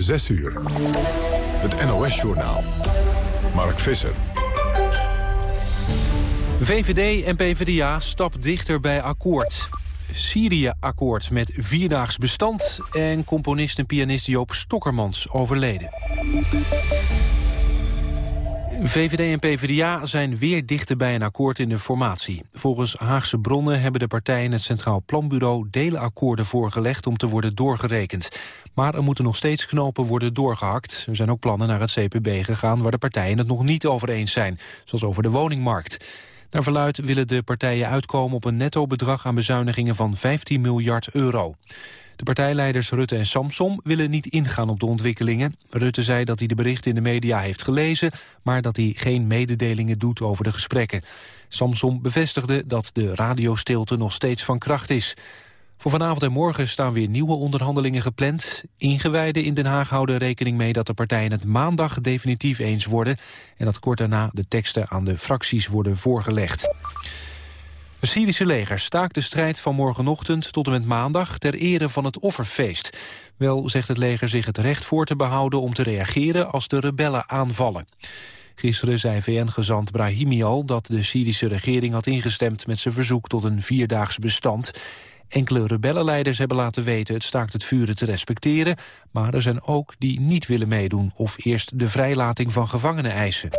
6 uur. Het NOS-journaal. Mark Visser. VVD en PvdA stap dichter bij akkoord. Syrië-akkoord met vierdaags bestand... en componist en pianist Joop Stokkermans overleden. VVD en PvdA zijn weer dichter bij een akkoord in de formatie. Volgens Haagse bronnen hebben de partijen het Centraal Planbureau delenakkoorden voorgelegd om te worden doorgerekend. Maar er moeten nog steeds knopen worden doorgehakt. Er zijn ook plannen naar het CPB gegaan waar de partijen het nog niet over eens zijn, zoals over de woningmarkt. Naar verluid willen de partijen uitkomen op een netto bedrag aan bezuinigingen van 15 miljard euro. De partijleiders Rutte en Samsom willen niet ingaan op de ontwikkelingen. Rutte zei dat hij de berichten in de media heeft gelezen... maar dat hij geen mededelingen doet over de gesprekken. Samsom bevestigde dat de radiostilte nog steeds van kracht is. Voor vanavond en morgen staan weer nieuwe onderhandelingen gepland. Ingewijden in Den Haag houden rekening mee dat de partijen het maandag definitief eens worden... en dat kort daarna de teksten aan de fracties worden voorgelegd. Het Syrische leger staakt de strijd van morgenochtend tot en met maandag ter ere van het offerfeest. Wel zegt het leger zich het recht voor te behouden om te reageren als de rebellen aanvallen. Gisteren zei VN-gezant Brahimi al dat de Syrische regering had ingestemd met zijn verzoek tot een vierdaags bestand. Enkele rebellenleiders hebben laten weten het staakt het vuren te respecteren, maar er zijn ook die niet willen meedoen of eerst de vrijlating van gevangenen eisen.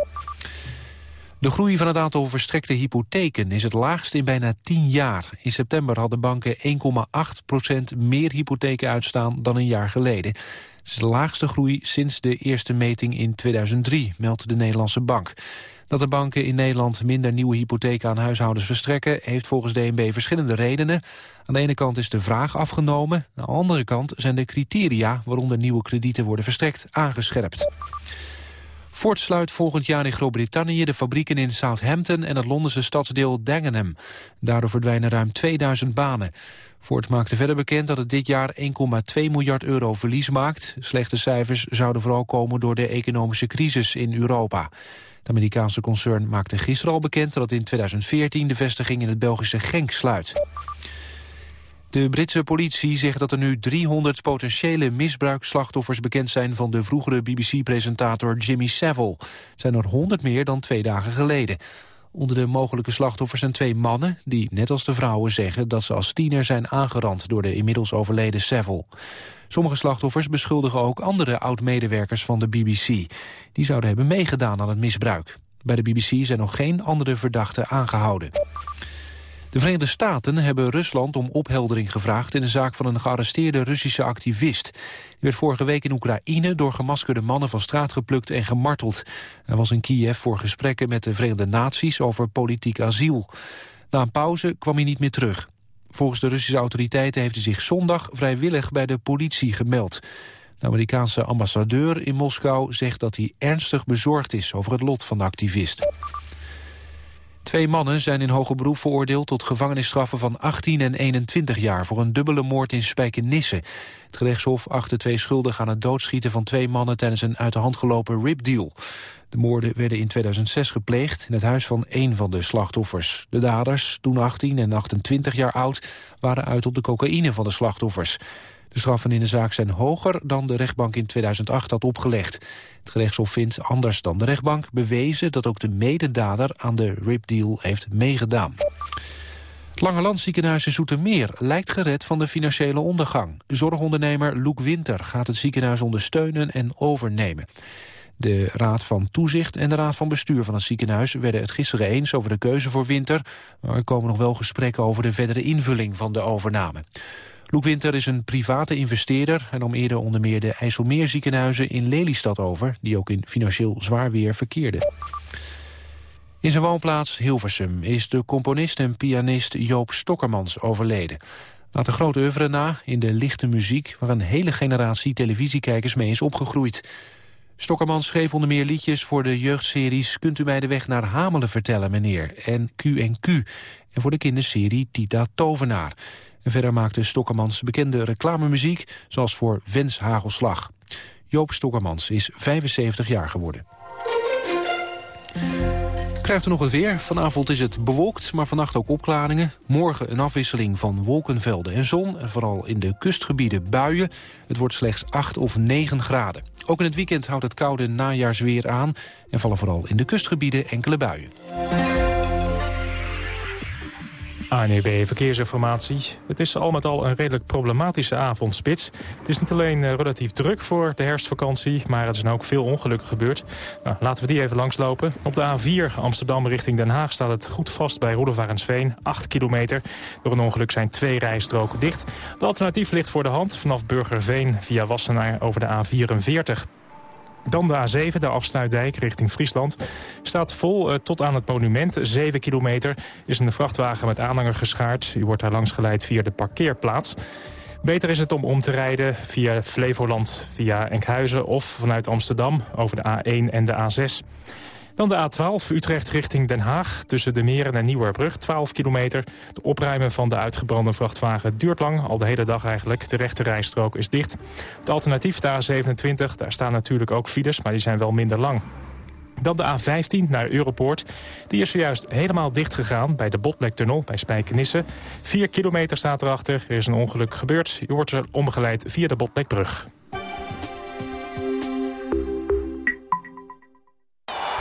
De groei van het aantal verstrekte hypotheken is het laagst in bijna 10 jaar. In september hadden banken 1,8% meer hypotheken uitstaan dan een jaar geleden. Het is de laagste groei sinds de eerste meting in 2003, meldt de Nederlandse bank. Dat de banken in Nederland minder nieuwe hypotheken aan huishoudens verstrekken... heeft volgens DNB verschillende redenen. Aan de ene kant is de vraag afgenomen. Aan de andere kant zijn de criteria waaronder nieuwe kredieten worden verstrekt aangescherpt. Ford sluit volgend jaar in Groot-Brittannië de fabrieken in Southampton en het Londense stadsdeel Dagenham. Daardoor verdwijnen ruim 2000 banen. Ford maakte verder bekend dat het dit jaar 1,2 miljard euro verlies maakt. Slechte cijfers zouden vooral komen door de economische crisis in Europa. Het Amerikaanse concern maakte gisteren al bekend dat in 2014 de vestiging in het Belgische Genk sluit. De Britse politie zegt dat er nu 300 potentiële misbruikslachtoffers bekend zijn van de vroegere BBC-presentator Jimmy Savile. Zijn er 100 meer dan twee dagen geleden. Onder de mogelijke slachtoffers zijn twee mannen die, net als de vrouwen, zeggen dat ze als tiener zijn aangerand door de inmiddels overleden Savile. Sommige slachtoffers beschuldigen ook andere oud-medewerkers van de BBC. Die zouden hebben meegedaan aan het misbruik. Bij de BBC zijn nog geen andere verdachten aangehouden. De Verenigde Staten hebben Rusland om opheldering gevraagd... in de zaak van een gearresteerde Russische activist. Die werd vorige week in Oekraïne door gemaskerde mannen van straat geplukt en gemarteld. Hij was in Kiev voor gesprekken met de Verenigde Naties over politiek asiel. Na een pauze kwam hij niet meer terug. Volgens de Russische autoriteiten heeft hij zich zondag vrijwillig bij de politie gemeld. De Amerikaanse ambassadeur in Moskou zegt dat hij ernstig bezorgd is over het lot van de activist. Twee mannen zijn in hoger beroep veroordeeld tot gevangenisstraffen van 18 en 21 jaar voor een dubbele moord in Spijkenisse. Het gerechtshof achtte twee schuldig aan het doodschieten van twee mannen tijdens een uit de hand gelopen ripdeal. De moorden werden in 2006 gepleegd in het huis van één van de slachtoffers. De daders, toen 18 en 28 jaar oud, waren uit op de cocaïne van de slachtoffers. De straffen in de zaak zijn hoger dan de rechtbank in 2008 had opgelegd. Het gerechtshof vindt, anders dan de rechtbank, bewezen... dat ook de mededader aan de ripdeal heeft meegedaan. Het Lange ziekenhuis in Zoetermeer lijkt gered van de financiële ondergang. Zorgondernemer Loek Winter gaat het ziekenhuis ondersteunen en overnemen. De Raad van Toezicht en de Raad van Bestuur van het ziekenhuis... werden het gisteren eens over de keuze voor Winter... maar er komen nog wel gesprekken over de verdere invulling van de overname. Loek Winter is een private investeerder... en nam eerder onder meer de IJsselmeerziekenhuizen in Lelystad over... die ook in financieel zwaar weer verkeerden. In zijn woonplaats Hilversum is de componist en pianist Joop Stokkermans overleden. Laat een grote oeuvre na in de lichte muziek... waar een hele generatie televisiekijkers mee is opgegroeid. Stokkermans schreef onder meer liedjes voor de jeugdseries... Kunt u mij de weg naar Hamelen vertellen, meneer? En Q&Q. En voor de kinderserie Tita Tovenaar. En verder maakte Stokkermans bekende reclamemuziek, zoals voor Wens Hagelslag. Joop Stokkermans is 75 jaar geworden. Krijgt u nog het weer. Vanavond is het bewolkt, maar vannacht ook opklaringen. Morgen een afwisseling van wolkenvelden en zon. En vooral in de kustgebieden buien. Het wordt slechts 8 of 9 graden. Ook in het weekend houdt het koude najaarsweer aan. En vallen vooral in de kustgebieden enkele buien. ANEB Verkeersinformatie. Het is al met al een redelijk problematische avondspits. Het is niet alleen eh, relatief druk voor de herfstvakantie... maar er zijn ook veel ongelukken gebeurd. Nou, laten we die even langslopen. Op de A4 Amsterdam richting Den Haag staat het goed vast bij Roedevarensveen. 8 kilometer. Door een ongeluk zijn twee rijstroken dicht. De alternatief ligt voor de hand vanaf Burgerveen via Wassenaar over de A44. Dan de A7, de afsluitdijk richting Friesland. Staat vol uh, tot aan het monument. 7 kilometer is een vrachtwagen met aanhanger geschaard. U wordt daar langs geleid via de parkeerplaats. Beter is het om om te rijden via Flevoland, via Enkhuizen of vanuit Amsterdam over de A1 en de A6. Dan de A12, Utrecht richting Den Haag. Tussen de Meren en Nieuwerbrug, 12 kilometer. De opruimen van de uitgebrande vrachtwagen duurt lang. Al de hele dag eigenlijk. De rechte rijstrook is dicht. Het alternatief, de A27, daar staan natuurlijk ook files... maar die zijn wel minder lang. Dan de A15 naar Europoort. Die is zojuist helemaal dicht gegaan bij de Botlektunnel bij Spijkenisse. 4 kilometer staat erachter. Er is een ongeluk gebeurd. U wordt er omgeleid via de Botlekbrug.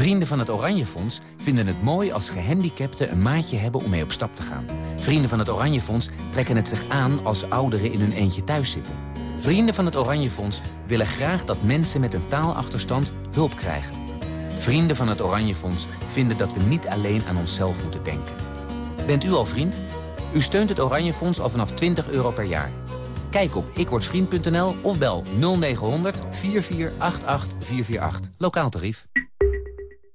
Vrienden van het Oranje Fonds vinden het mooi als gehandicapten een maatje hebben om mee op stap te gaan. Vrienden van het Oranje Fonds trekken het zich aan als ouderen in hun eentje thuis zitten. Vrienden van het Oranje Fonds willen graag dat mensen met een taalachterstand hulp krijgen. Vrienden van het Oranje Fonds vinden dat we niet alleen aan onszelf moeten denken. Bent u al vriend? U steunt het Oranje Fonds al vanaf 20 euro per jaar. Kijk op ikwordvriend.nl of bel 0900 4488 448. Lokaal tarief.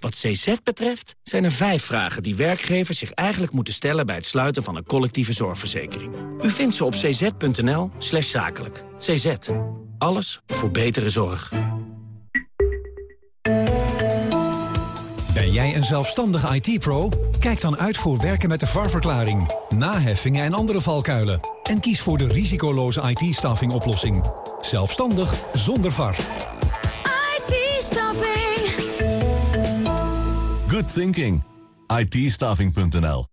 Wat CZ betreft zijn er vijf vragen die werkgevers zich eigenlijk moeten stellen... bij het sluiten van een collectieve zorgverzekering. U vindt ze op cz.nl slash zakelijk. CZ. Alles voor betere zorg. Ben jij een zelfstandige IT-pro? Kijk dan uit voor werken met de VAR-verklaring, naheffingen en andere valkuilen. En kies voor de risicoloze IT-staffing oplossing. Zelfstandig zonder VAR. IT-staffing. Good thinking. IT-staffing.nl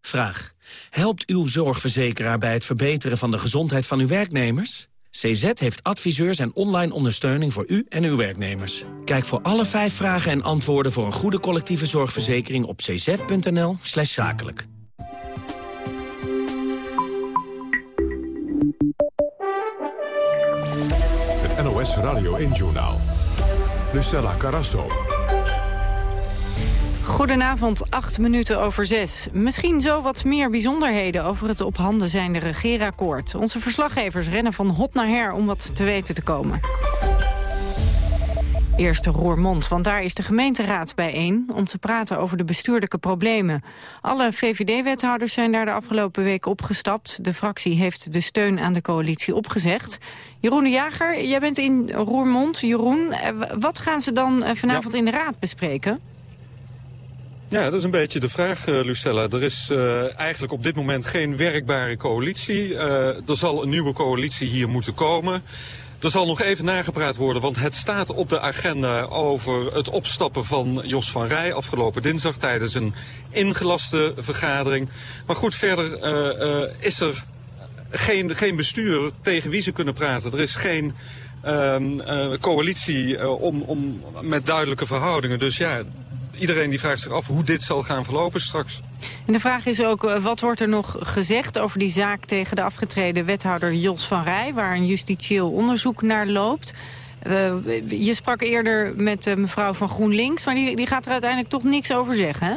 Vraag. Helpt uw zorgverzekeraar bij het verbeteren van de gezondheid van uw werknemers? CZ heeft adviseurs en online ondersteuning voor u en uw werknemers. Kijk voor alle vijf vragen en antwoorden voor een goede collectieve zorgverzekering op cz.nl slash zakelijk. Het NOS Radio 1-journaal. Lucella Carasso. Goedenavond, acht minuten over zes. Misschien zo wat meer bijzonderheden over het op handen zijnde regeerakkoord. Onze verslaggevers rennen van hot naar her om wat te weten te komen. Eerst Roermond, want daar is de gemeenteraad bijeen... om te praten over de bestuurlijke problemen. Alle VVD-wethouders zijn daar de afgelopen week opgestapt. De fractie heeft de steun aan de coalitie opgezegd. Jeroen de Jager, jij bent in Roermond. Jeroen, eh, wat gaan ze dan eh, vanavond in de raad bespreken? Ja, dat is een beetje de vraag, uh, Lucella. Er is uh, eigenlijk op dit moment geen werkbare coalitie. Uh, er zal een nieuwe coalitie hier moeten komen. Er zal nog even nagepraat worden, want het staat op de agenda over het opstappen van Jos van Rij afgelopen dinsdag tijdens een ingelaste vergadering. Maar goed, verder is er geen, geen bestuur tegen wie ze kunnen praten. Er is geen uh, coalitie om, om, met duidelijke verhoudingen. Dus ja, iedereen die vraagt zich af hoe dit zal gaan verlopen straks. En de vraag is ook, eh, wat wordt er nog gezegd over die zaak tegen de afgetreden wethouder Jos van Rij... waar een justitieel onderzoek naar loopt... Uh, je sprak eerder met uh, mevrouw van GroenLinks, maar die, die gaat er uiteindelijk toch niks over zeggen, hè?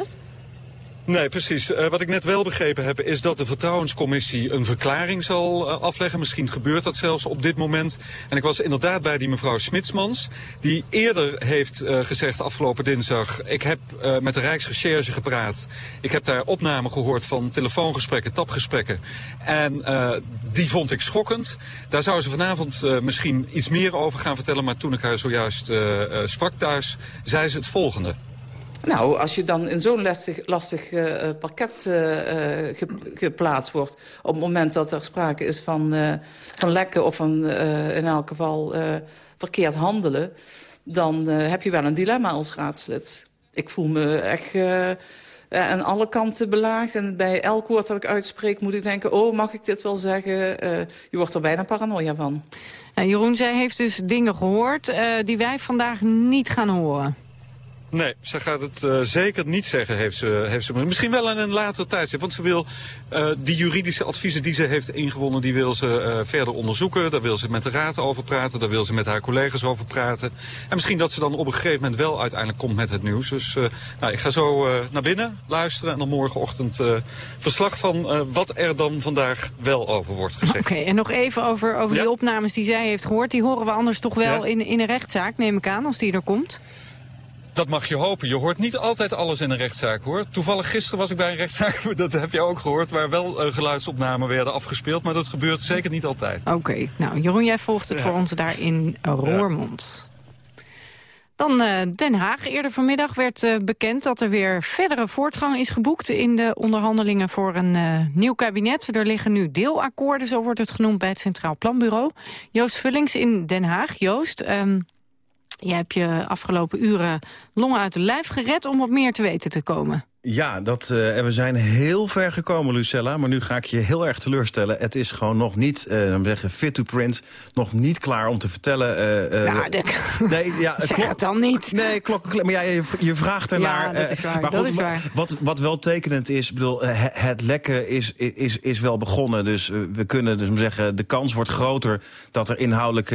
Nee, precies. Uh, wat ik net wel begrepen heb is dat de vertrouwenscommissie een verklaring zal uh, afleggen. Misschien gebeurt dat zelfs op dit moment. En ik was inderdaad bij die mevrouw Smitsmans. Die eerder heeft uh, gezegd afgelopen dinsdag... ik heb met de Rijksrecherche gepraat. Ik heb daar opnamen gehoord van telefoongesprekken, tapgesprekken. En die vond ik schokkend. Daar zou ze vanavond misschien iets meer over gaan vertellen. Maar toen ik haar zojuist sprak thuis, zei ze het volgende. Nou, als je dan in zo'n lastig, lastig uh, parket uh, ge, geplaatst wordt... op het moment dat er sprake is van, van lekken of van in elk geval verkeerd handelen... dan heb je wel een dilemma als raadslid. Ik voel me echt aan alle kanten belaagd. En bij elk woord dat ik uitspreek moet ik denken... oh, mag ik dit wel zeggen? je wordt er bijna paranoia van. Jeroen, zij heeft dus dingen gehoord die wij vandaag niet gaan horen. Nee, ze gaat het uh, zeker niet zeggen, heeft ze, heeft ze. Misschien wel in een later tijdstip. Want ze wil uh, die juridische adviezen die ze heeft ingewonnen... die wil ze uh, verder onderzoeken. Daar wil ze met de raad over praten. Daar wil ze met haar collega's over praten. En misschien dat ze dan op een gegeven moment wel uiteindelijk komt met het nieuws. Dus nou, ik ga zo naar binnen luisteren. En dan morgenochtend verslag van wat er dan vandaag wel over wordt gezegd. Oké, okay, en nog even over, over ja? die opnames die zij heeft gehoord. Die horen we anders toch wel ja? in, in een rechtszaak, neem ik aan, als die er komt? Dat mag je hopen. Je hoort niet altijd alles in een rechtszaak, hoor. Toevallig gisteren was ik bij een rechtszaak, dat heb je ook gehoord... waar wel uh, geluidsopnamen werden afgespeeld. Maar dat gebeurt zeker niet altijd. Oké. Okay. Nou, Jeroen, jij volgt het ja. voor ons daar in Roermond. Ja. Dan uh, Den Haag. Eerder vanmiddag werd uh, bekend dat er weer verdere voortgang is geboekt... in de onderhandelingen voor een uh, nieuw kabinet. Er liggen nu deelakkoorden, zo wordt het genoemd bij het Centraal Planbureau. Joost Vullings in Den Haag. Joost, um, je hebt je afgelopen uren longen uit de lijf gered om wat meer te weten te komen. Ja, dat, uh, en we zijn heel ver gekomen, Lucella. Maar nu ga ik je heel erg teleurstellen. Het is gewoon nog niet, uh, zeggen, fit to print. Nog niet klaar om te vertellen. Uh, nou, de, nee, ja, zeg het dan niet. Nee, klokken. Maar ja, je, je vraagt ernaar. Ja, dat is waar. maar dat goed, is waar. Wat, wat wel tekenend is, bedoel, het lekken is, is, is wel begonnen. Dus we kunnen dus zeggen, de kans wordt groter... dat er inhoudelijk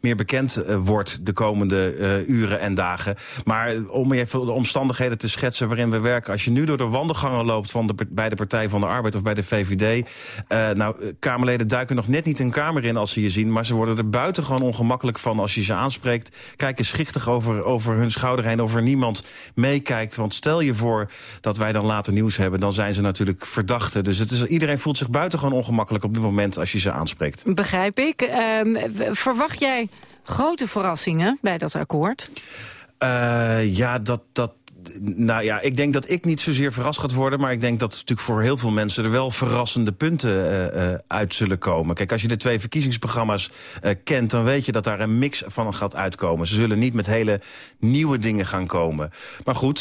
meer bekend wordt de komende uren en dagen. Maar om even de omstandigheden te schetsen waarin we werken... als je je nu door de wandelgangen loopt van de, bij de Partij van de Arbeid of bij de VVD... Uh, nou, Kamerleden duiken nog net niet een kamer in als ze je zien... maar ze worden er buitengewoon ongemakkelijk van als je ze aanspreekt. Kijken schichtig over, over hun schouder heen, of er niemand meekijkt. Want stel je voor dat wij dan later nieuws hebben... dan zijn ze natuurlijk verdachten. Dus het is, iedereen voelt zich buitengewoon ongemakkelijk op dit moment als je ze aanspreekt. Begrijp ik. Uh, verwacht jij grote verrassingen bij dat akkoord? Uh, ja, dat, dat, nou ja, ik denk dat ik niet zozeer verrast gaat worden... maar ik denk dat natuurlijk voor heel veel mensen... er wel verrassende punten uh, uh, uit zullen komen. Kijk, als je de twee verkiezingsprogramma's uh, kent... dan weet je dat daar een mix van gaat uitkomen. Ze zullen niet met hele nieuwe dingen gaan komen. Maar goed,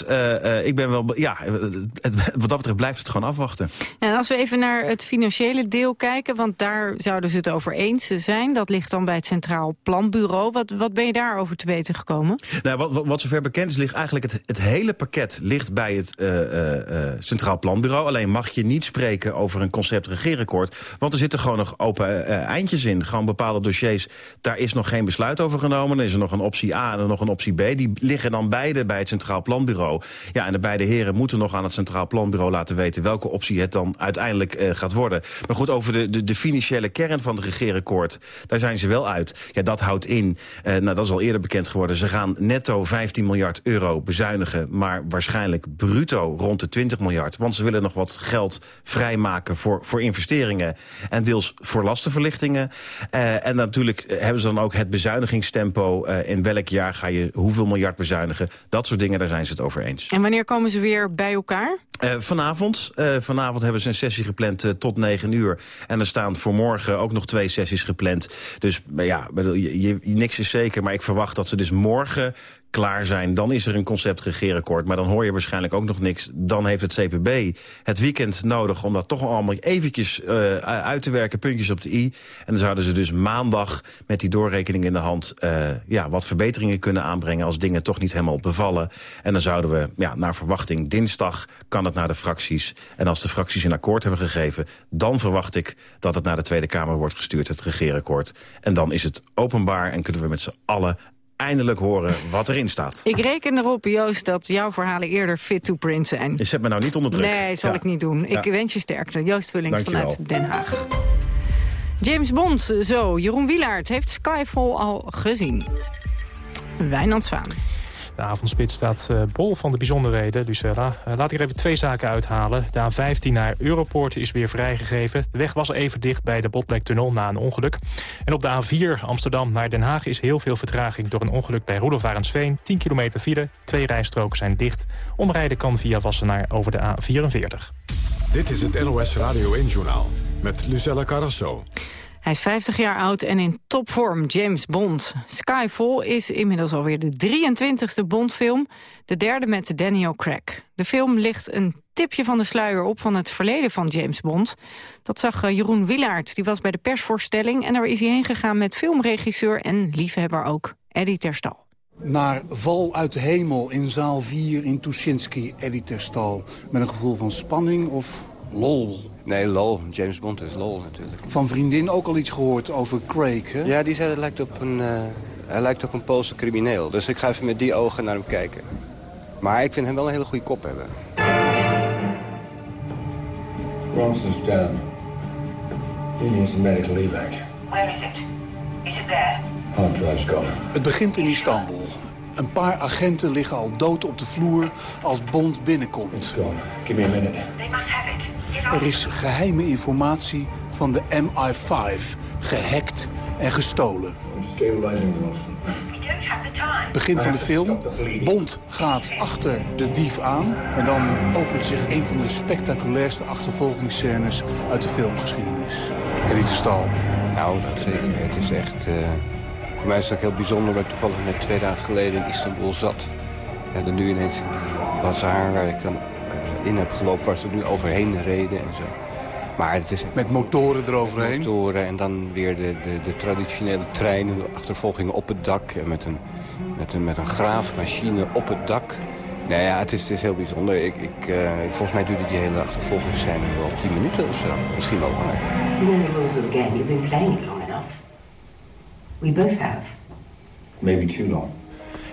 ik ben wel... Ja, het, wat dat betreft blijft het gewoon afwachten. En als we even naar het financiële deel kijken... want daar zouden ze het over eens zijn. Dat ligt dan bij het Centraal Planbureau. Wat, wat ben je daarover te weten gekomen? Nou, wat, wat, wat zover bekend is, ligt eigenlijk het, het hele pakket ligt bij het uh, uh, Centraal Planbureau. Alleen mag je niet spreken over een concept regeerakkoord. Want er zitten gewoon nog open eindjes in. Gewoon bepaalde dossiers. Daar is nog geen besluit over genomen. Er is er nog een optie A en nog een optie B. Die liggen dan beide bij het Centraal Planbureau. Ja, en de beide heren moeten nog aan het Centraal Planbureau laten weten... welke optie het dan uiteindelijk gaat worden. Maar goed, over de, de, financiële kern van het regeerakkoord... daar zijn ze wel uit. Ja, dat houdt in, nou, dat is al eerder bekend geworden... ze gaan netto 15 miljard euro bezuinigen... maar waarschijnlijk bruto rond de 20 miljard. Want ze willen nog wat geld vrijmaken voor, voor investeringen... en deels voor lastenverlichtingen. Uh, en natuurlijk hebben ze dan ook het bezuinigingstempo. Uh, in welk jaar ga je hoeveel miljard bezuinigen? Dat soort dingen, daar zijn ze het over eens. En wanneer komen ze weer bij elkaar? Uh, vanavond. Vanavond hebben ze een sessie gepland tot 9 uur. En er staan voor morgen ook nog twee sessies gepland. Dus ja, je, je, niks is zeker. Maar ik verwacht dat ze dus morgen klaar zijn. Dan is er een concept regeerakkoord. Maar dan hoor je waarschijnlijk ook nog niks. Dan heeft het CPB het weekend nodig om dat toch allemaal eventjes uh, uit te werken. Puntjes op de i. En dan zouden ze dus maandag met die doorrekening in de hand... Uh, ja, wat verbeteringen kunnen aanbrengen als dingen toch niet helemaal bevallen. En dan zouden we, ja, naar verwachting, dinsdag kan het naar de fracties. En als de fracties een akkoord hebben gegeven... dan verwacht ik dat het naar de Tweede Kamer wordt gestuurd, het regeerakkoord. En dan is het openbaar en kunnen we met z'n allen eindelijk horen wat erin staat. Ik reken erop, Joost, dat jouw verhalen eerder fit to print zijn. Je zet me nou niet onder druk. Nee, zal ik niet doen. Ik wens je sterkte. Joost Vullings vanuit Den Haag. James Bond, zo. Jeroen Wielaert heeft Skyfall al gezien. Wijnand Zwaan. De avondspits staat uh, bol van de bijzonderheden, Lucella. Uh, laat ik er even twee zaken uithalen. De A15 naar Europoort is weer vrijgegeven. De weg was even dicht bij de Botlektunnel na een ongeluk. En op de A4 Amsterdam naar Den Haag is heel veel vertraging... door een ongeluk bij Roelofarensveen. 10 kilometer file, twee rijstroken zijn dicht. Omrijden kan via Wassenaar over de A44. Dit is het NOS Radio 1-journaal met Lucella Carrasso. Hij is 50 jaar oud en in topvorm, James Bond. Skyfall is inmiddels alweer de 23e Bondfilm, de derde met Daniel Craig. De film ligt een tipje van de sluier op van het verleden van James Bond. Dat zag eh, Jeroen Willaert, die was bij de persvoorstelling... en daar is hij heen gegaan met filmregisseur en liefhebber ook, Eddie Terstal. Naar Val uit de Hemel in zaal 4 in Tuschinski, Eddie Terstal. Met een gevoel van spanning of lol? Nee, lol. James Bond is lol natuurlijk. Van vriendin ook al iets gehoord over Craig, hè? Ja, die zei hij lijkt op een, uh, hij lijkt op een Poolse crimineel. Dus ik ga even met die ogen naar hem kijken. Maar ik vind hem wel een hele goede kop hebben. Bronson's down. He needs a medical evac. Where is it? Is it there? Hard drive's gone. Het begint in Istanbul. Een paar agenten liggen al dood op de vloer als Bond binnenkomt. It's gone. Give me a minute. They must have it. Er is geheime informatie van de MI5 gehackt en gestolen. Begin van de film. Bond gaat achter de dief aan. En dan opent zich een van de spectaculairste achtervolgingsscènes uit de filmgeschiedenis. Eddie Stal. Nou, dat zeker. Het is echt... Uh, voor mij is het ook heel bijzonder dat ik toevallig net twee dagen geleden in Istanbul zat. En dan nu ineens in die bazaar waar ik dan in heb gelopen... waar ze nu overheen reden en zo. Maar het is, met motoren eroverheen? Motoren en dan weer de, de, de traditionele treinen, de achtervolgingen op het dak... en met een, met een, met een graafmachine op het dak. Nou ja, het is, het is heel bijzonder. Ik, ik, uh, volgens mij duurde die hele achtervolgingsscène wel 10 minuten of zo. Misschien wel langer. You know the rules of the game. You've been playing it long enough. We both have. Maybe too long.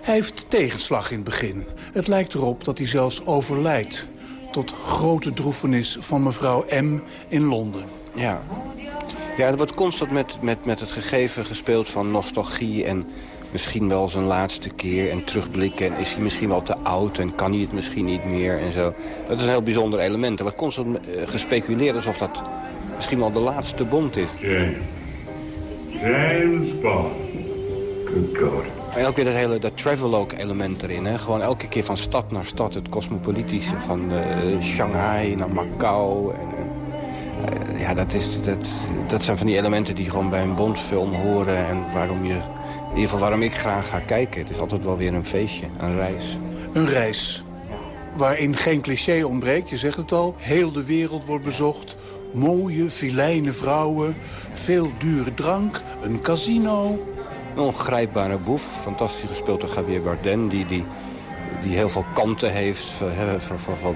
Hij heeft tegenslag in het begin. Het lijkt erop dat hij zelfs overlijdt tot grote droefenis van mevrouw M. in Londen. Ja, ja er wordt constant met, met, met het gegeven gespeeld van nostalgie... en misschien wel zijn laatste keer en terugblikken... en is hij misschien wel te oud en kan hij het misschien niet meer en zo. Dat is een heel bijzonder element. Er wordt constant uh, gespeculeerd alsof dat misschien wel de laatste bond is. James. James Bond. Good God. En ook weer dat hele dat travelogue element erin. Hè? Gewoon elke keer van stad naar stad, het cosmopolitische. Van uh, Shanghai naar Macau. En, uh, ja, dat, is, dat, dat zijn van die elementen die gewoon bij een Bondfilm horen. En waarom je, in ieder geval waarom ik graag ga kijken. Het is altijd wel weer een feestje, een reis. Een reis. Waarin geen cliché ontbreekt, je zegt het al. Heel de wereld wordt bezocht. Mooie, filijne vrouwen. Veel dure drank. Een casino. Een ongrijpbare boef, fantastisch gespeeld door Javier Bardem... die, die, die heel veel kanten heeft, van, van, van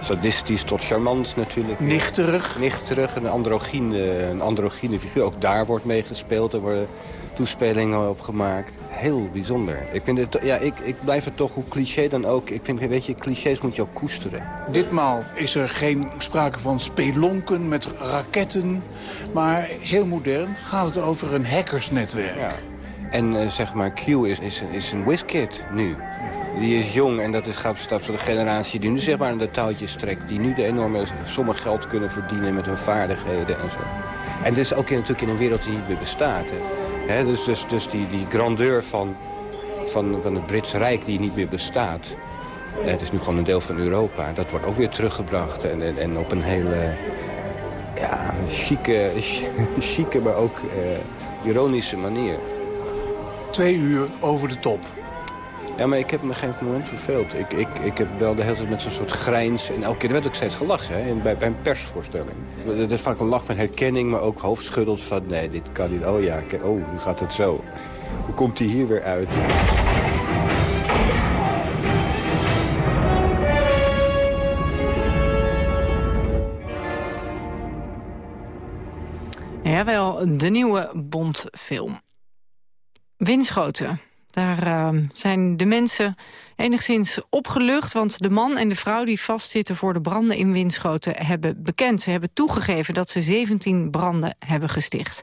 sadistisch tot charmant natuurlijk. Nichterig. Nichterig, een androgyne, een androgyne figuur. Ook daar wordt mee gespeeld, er worden toespelingen op gemaakt. Heel bijzonder. Ik, vind het, ja, ik, ik blijf het toch, hoe cliché dan ook... Ik vind, weet je, clichés moet je ook koesteren. Ditmaal is er geen sprake van spelonken met raketten... maar heel modern gaat het over een hackersnetwerk. Ja. En uh, zeg maar, Q is, is, is een whiskid nu. Die is jong en dat is, gaat voor de generatie die nu zeg maar aan de touwtjes trekt. Die nu de enorme sommen geld kunnen verdienen met hun vaardigheden en zo. En dit is ook in, natuurlijk in een wereld die niet meer bestaat. Hè. Dus dus, dus die, die grandeur van, van, van het Britse Rijk die niet meer bestaat. Het is nu gewoon een deel van Europa. Dat wordt ook weer teruggebracht. En, en, en op een hele ja, chique, chique maar ook uh, ironische manier. Twee uur over de top. Ja, maar ik heb me geen moment verveeld. Ik, ik, ik heb wel de hele tijd met zo'n soort grijns... en elke keer werd ook steeds gelachen, hè, bij, bij een persvoorstelling. Dat is vaak een lach van herkenning, maar ook hoofdschuddeld van... nee, dit kan niet. Oh ja, oh, hoe gaat het zo? Hoe komt hij hier weer uit? Jawel, de nieuwe Bondfilm. Winschoten. Daar uh, zijn de mensen enigszins opgelucht... want de man en de vrouw die vastzitten voor de branden in Winschoten... hebben bekend, ze hebben toegegeven dat ze 17 branden hebben gesticht.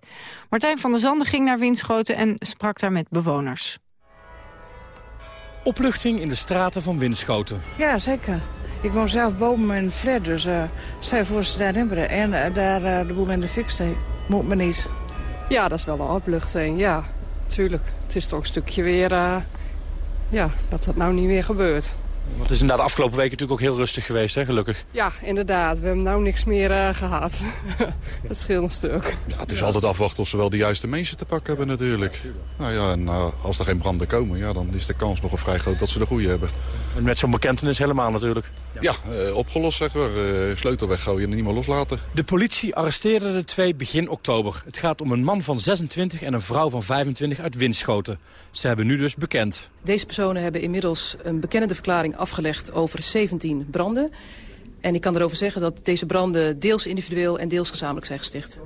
Martijn van der Zanden ging naar Winschoten en sprak daar met bewoners. Opluchting in de straten van Winschoten. Ja, zeker. Ik woon zelf boven in flat, dus uh, stel je voor ze daarin En uh, daar uh, de boel in de fik steekt. Moet me niet. Ja, dat is wel een opluchting, ja. Tuurlijk. Het is toch een stukje weer... ja, dat dat nou niet meer gebeurt. Want het is inderdaad afgelopen week natuurlijk ook heel rustig geweest, hè, gelukkig. Ja, inderdaad. We hebben nou niks meer uh, gehad. dat scheelt een stuk. Ja, het is altijd afwachten of ze wel de juiste mensen te pakken hebben natuurlijk. Nou ja, en uh, als er geen branden komen, ja, dan is de kans nog vrij groot dat ze de goede hebben. En met zo'n bekentenis helemaal natuurlijk. Ja, uh, opgelost zeg maar. sleutel weggooien en niet meer loslaten. De politie arresteerde de twee begin oktober. Het gaat om een man van 26 en een vrouw van 25 uit Winschoten. Ze hebben nu dus bekend. Deze personen hebben inmiddels een bekende verklaring afgelegd over 17 branden. En ik kan erover zeggen dat deze branden deels individueel en deels gezamenlijk zijn gesticht.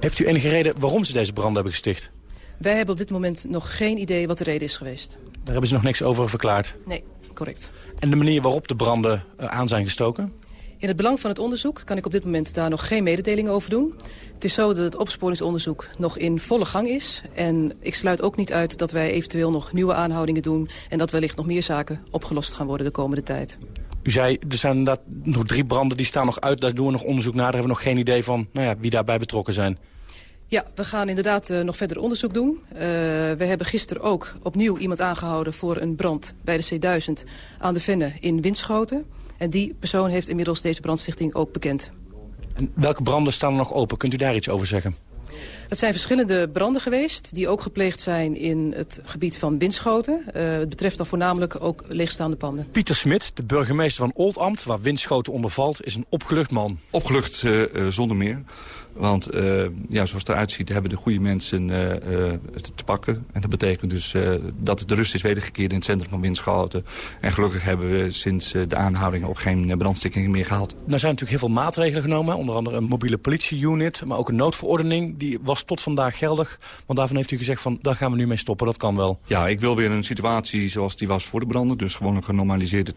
Heeft u enige reden waarom ze deze branden hebben gesticht? Wij hebben op dit moment nog geen idee wat de reden is geweest. Daar hebben ze nog niks over verklaard? Nee, correct. En de manier waarop de branden eh, aan zijn gestoken? In het belang van het onderzoek kan ik op dit moment daar nog geen mededelingen over doen. Het is zo dat het opsporingsonderzoek nog in volle gang is. En ik sluit ook niet uit dat wij eventueel nog nieuwe aanhoudingen doen... en dat wellicht nog meer zaken opgelost gaan worden de komende tijd. U zei, er zijn inderdaad nog drie branden die staan nog uit. Daar doen we nog onderzoek naar. Daar hebben we nog geen idee van nou ja, wie daarbij betrokken zijn. Ja, we gaan inderdaad uh, nog verder onderzoek doen. Uh, we hebben gisteren ook opnieuw iemand aangehouden voor een brand bij de C1000 aan de Venne in Winschoten. En die persoon heeft inmiddels deze brandstichting ook bekend. En welke branden staan er nog open? Kunt u daar iets over zeggen? Het zijn verschillende branden geweest die ook gepleegd zijn in het gebied van Winschoten. Uh, het betreft dan voornamelijk ook leegstaande panden. Pieter Smit, de burgemeester van Oldambt, waar Winschoten onder valt, is een opgelucht man. Opgelucht uh, zonder meer. Want uh, ja, zoals het eruit ziet hebben de goede mensen uh, uh, te pakken. En dat betekent dus dat de rust is wedergekeerd in het centrum van Winschoten. En gelukkig hebben we sinds de aanhoudingen ook geen brandstichtingen meer gehad. Nou zijn natuurlijk heel veel maatregelen genomen. Onder andere een mobiele politieunit, maar ook een noodverordening. Die was tot vandaag geldig. Want daarvan heeft u gezegd van daar gaan we nu mee stoppen. Dat kan wel. Ja, ik wil weer een situatie zoals die was voor de branden. Dus gewoon een genormaliseerde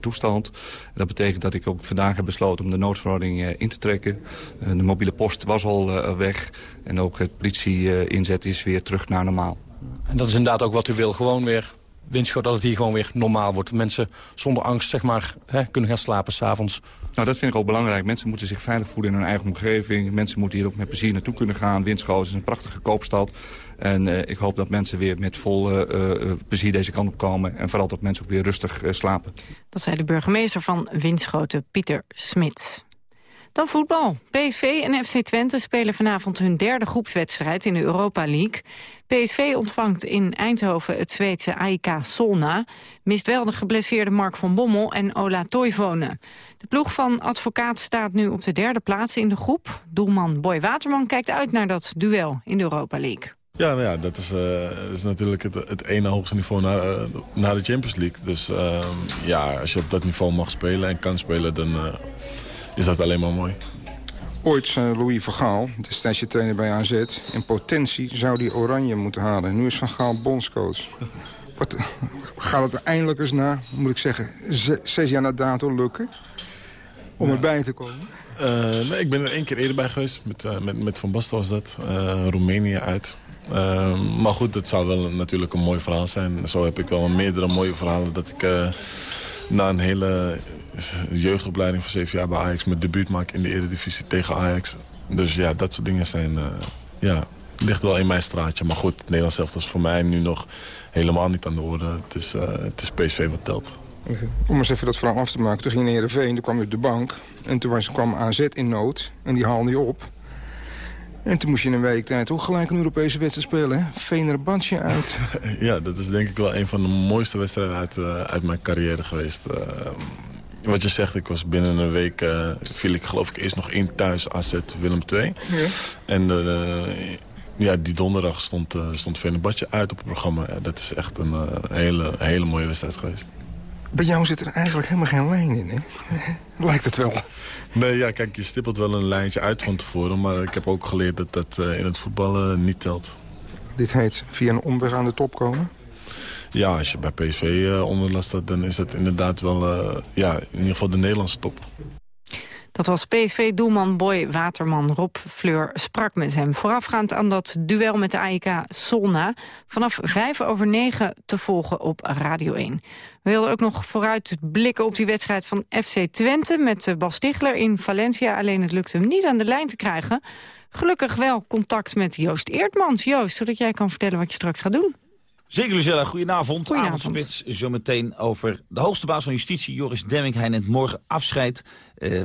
toestand. Dat betekent dat ik ook vandaag heb besloten om de noodverordening in te trekken. de mobiele post was al uh, weg. En ook het politie-inzet is weer terug naar normaal. En dat is inderdaad ook wat u wil. Gewoon weer windschoot dat het hier gewoon weer normaal wordt. Mensen zonder angst zeg maar, hè, kunnen gaan slapen s'avonds. Nou, dat vind ik ook belangrijk. Mensen moeten zich veilig voelen in hun eigen omgeving. Mensen moeten hier ook met plezier naartoe kunnen gaan. Winschoten is een prachtige koopstad. En uh, ik hoop dat mensen weer met vol uh, plezier deze kant op komen. En vooral dat mensen ook weer rustig slapen. Dat zei de burgemeester van Winschoten, Pieter Smit. Dan voetbal. PSV en FC Twente spelen vanavond hun derde groepswedstrijd in de Europa League. PSV ontvangt in Eindhoven het Zweedse AIK Solna. Mist wel de geblesseerde Mark van Bommel en Ola Toivonen. De ploeg van advocaat staat nu op de derde plaats in de groep. Doelman Boy Waterman kijkt uit naar dat duel in de Europa League. Ja, nou ja dat is, uh, is natuurlijk het, het ene hoogste niveau naar, uh, naar de Champions League. Dus uh, ja, als je op dat niveau mag spelen en kan spelen... dan is dat alleen maar mooi. Ooit zei Louis van Gaal, destijds trainer bij AZ... in potentie zou die oranje moeten halen. Nu is Van Gaal bondscoach. Wat, gaat het eindelijk eens na, moet ik zeggen, zes jaar na dato lukken... om erbij te komen? Uh, nee, ik ben er één keer eerder bij geweest. Met, uh, met, met Van Basten was dat. Uh, Roemenië uit. maar goed, het zou wel natuurlijk een mooi verhaal zijn. Zo heb ik wel meerdere mooie verhalen dat ik na een hele jeugdopleiding van zeven jaar bij Ajax... mijn debuut maak in de Eredivisie tegen Ajax. Dus ja, dat soort dingen zijn... Uh, ja, ligt wel in mijn straatje. Maar goed, het Nederlands zelf is voor mij nu nog helemaal niet aan de orde. Het is, uh, het is PSV wat telt. Om eens even dat verhaal af te maken. Toen ging je naar Heerenveen, toen kwam je op de bank. En toen was, kwam AZ in nood. En die haalde je op. En toen moest je in een week tijd ook gelijk een Europese wedstrijd spelen. Venerbahce uit. Ja, dat is denk ik wel een van de mooiste wedstrijden uit, eh, uit mijn carrière geweest. Eh, wat je zegt, ik was binnen een week... eh, viel ik geloof ik eerst nog in thuis AZ Willem II. Ja. En eh, ja, die donderdag stond, uh, stond Venerbahce uit op het programma. Ja, dat is echt een hele, hele mooie wedstrijd geweest. Bij jou zit er eigenlijk helemaal geen lijn in, hè? Lijkt het wel. Nee, ja, kijk, je stippelt wel een lijntje uit van tevoren... maar ik heb ook geleerd dat dat in het voetballen niet telt. Dit heet via een omweg aan de top komen? Ja, als je bij PSV uh, onder last staat, dan is dat inderdaad wel... Uh, ja, in ieder geval de Nederlandse top. Dat was PSV-doelman Boy Waterman. Rob Fleur sprak met hem. Voorafgaand aan dat duel met de AIK Solna... vanaf vijf over negen te volgen op Radio 1. We wilden ook nog vooruit blikken op die wedstrijd van FC Twente... met Bas Stigler in Valencia. Alleen het lukte hem niet aan de lijn te krijgen. Gelukkig wel contact met Joost Eertmans. Joost, zodat jij kan vertellen wat je straks gaat doen. Zeker, Lucella. Goedenavond. Goedenavond. Avondspits zometeen over de hoogste baas van justitie, Joris Demming. Hij neemt morgen afscheid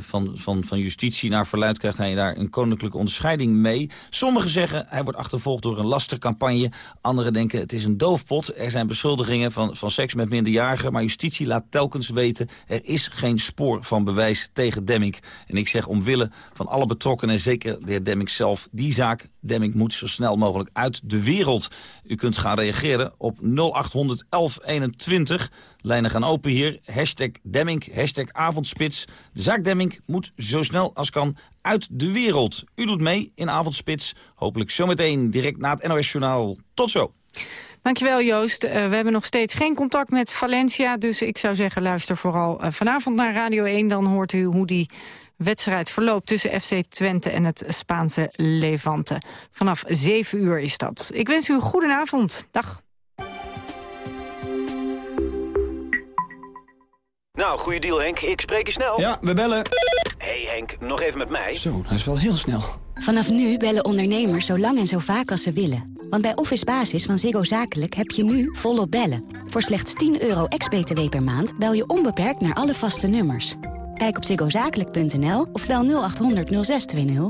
van, van, van justitie. Naar verluid krijgt hij daar een koninklijke onderscheiding mee. Sommigen zeggen hij wordt achtervolgd door een lastercampagne. Anderen denken het is een doofpot. Er zijn beschuldigingen van, van seks met minderjarigen. Maar justitie laat telkens weten er is geen spoor van bewijs tegen Demming. En ik zeg omwille van alle betrokkenen, zeker de heer Demming zelf... die zaak, Demming moet zo snel mogelijk uit de wereld. U kunt gaan reageren op 0800 1121. Lijnen gaan open hier. Hashtag Demming, avondspits. De zaak Demming moet zo snel als kan uit de wereld. U doet mee in avondspits. Hopelijk zometeen direct na het NOS Journaal. Tot zo. Dankjewel Joost. Uh, we hebben nog steeds geen contact met Valencia. Dus ik zou zeggen luister vooral uh, vanavond naar Radio 1. Dan hoort u hoe die wedstrijd verloopt tussen FC Twente en het Spaanse Levante. Vanaf 7 uur is dat. Ik wens u een goede avond. Dag. Nou, goede deal Henk. Ik spreek je snel. Ja, we bellen. hey Henk, nog even met mij. Zo, dat is wel heel snel. Vanaf nu bellen ondernemers zo lang en zo vaak als ze willen. Want bij Office Basis van Ziggo Zakelijk heb je nu volop bellen. Voor slechts 10 euro ex-BTW per maand bel je onbeperkt naar alle vaste nummers. Kijk op ziggozakelijk.nl of bel 0800 0620.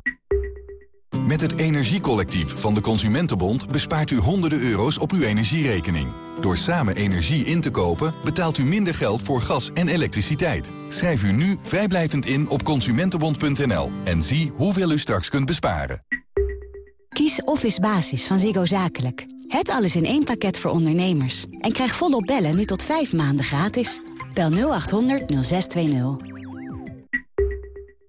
Met het Energiecollectief van de Consumentenbond bespaart u honderden euro's op uw energierekening. Door samen energie in te kopen betaalt u minder geld voor gas en elektriciteit. Schrijf u nu vrijblijvend in op consumentenbond.nl en zie hoeveel u straks kunt besparen. Kies Office Basis van Ziggo Zakelijk. Het alles in één pakket voor ondernemers. En krijg volop bellen nu tot 5 maanden gratis. Bel 0800 0620.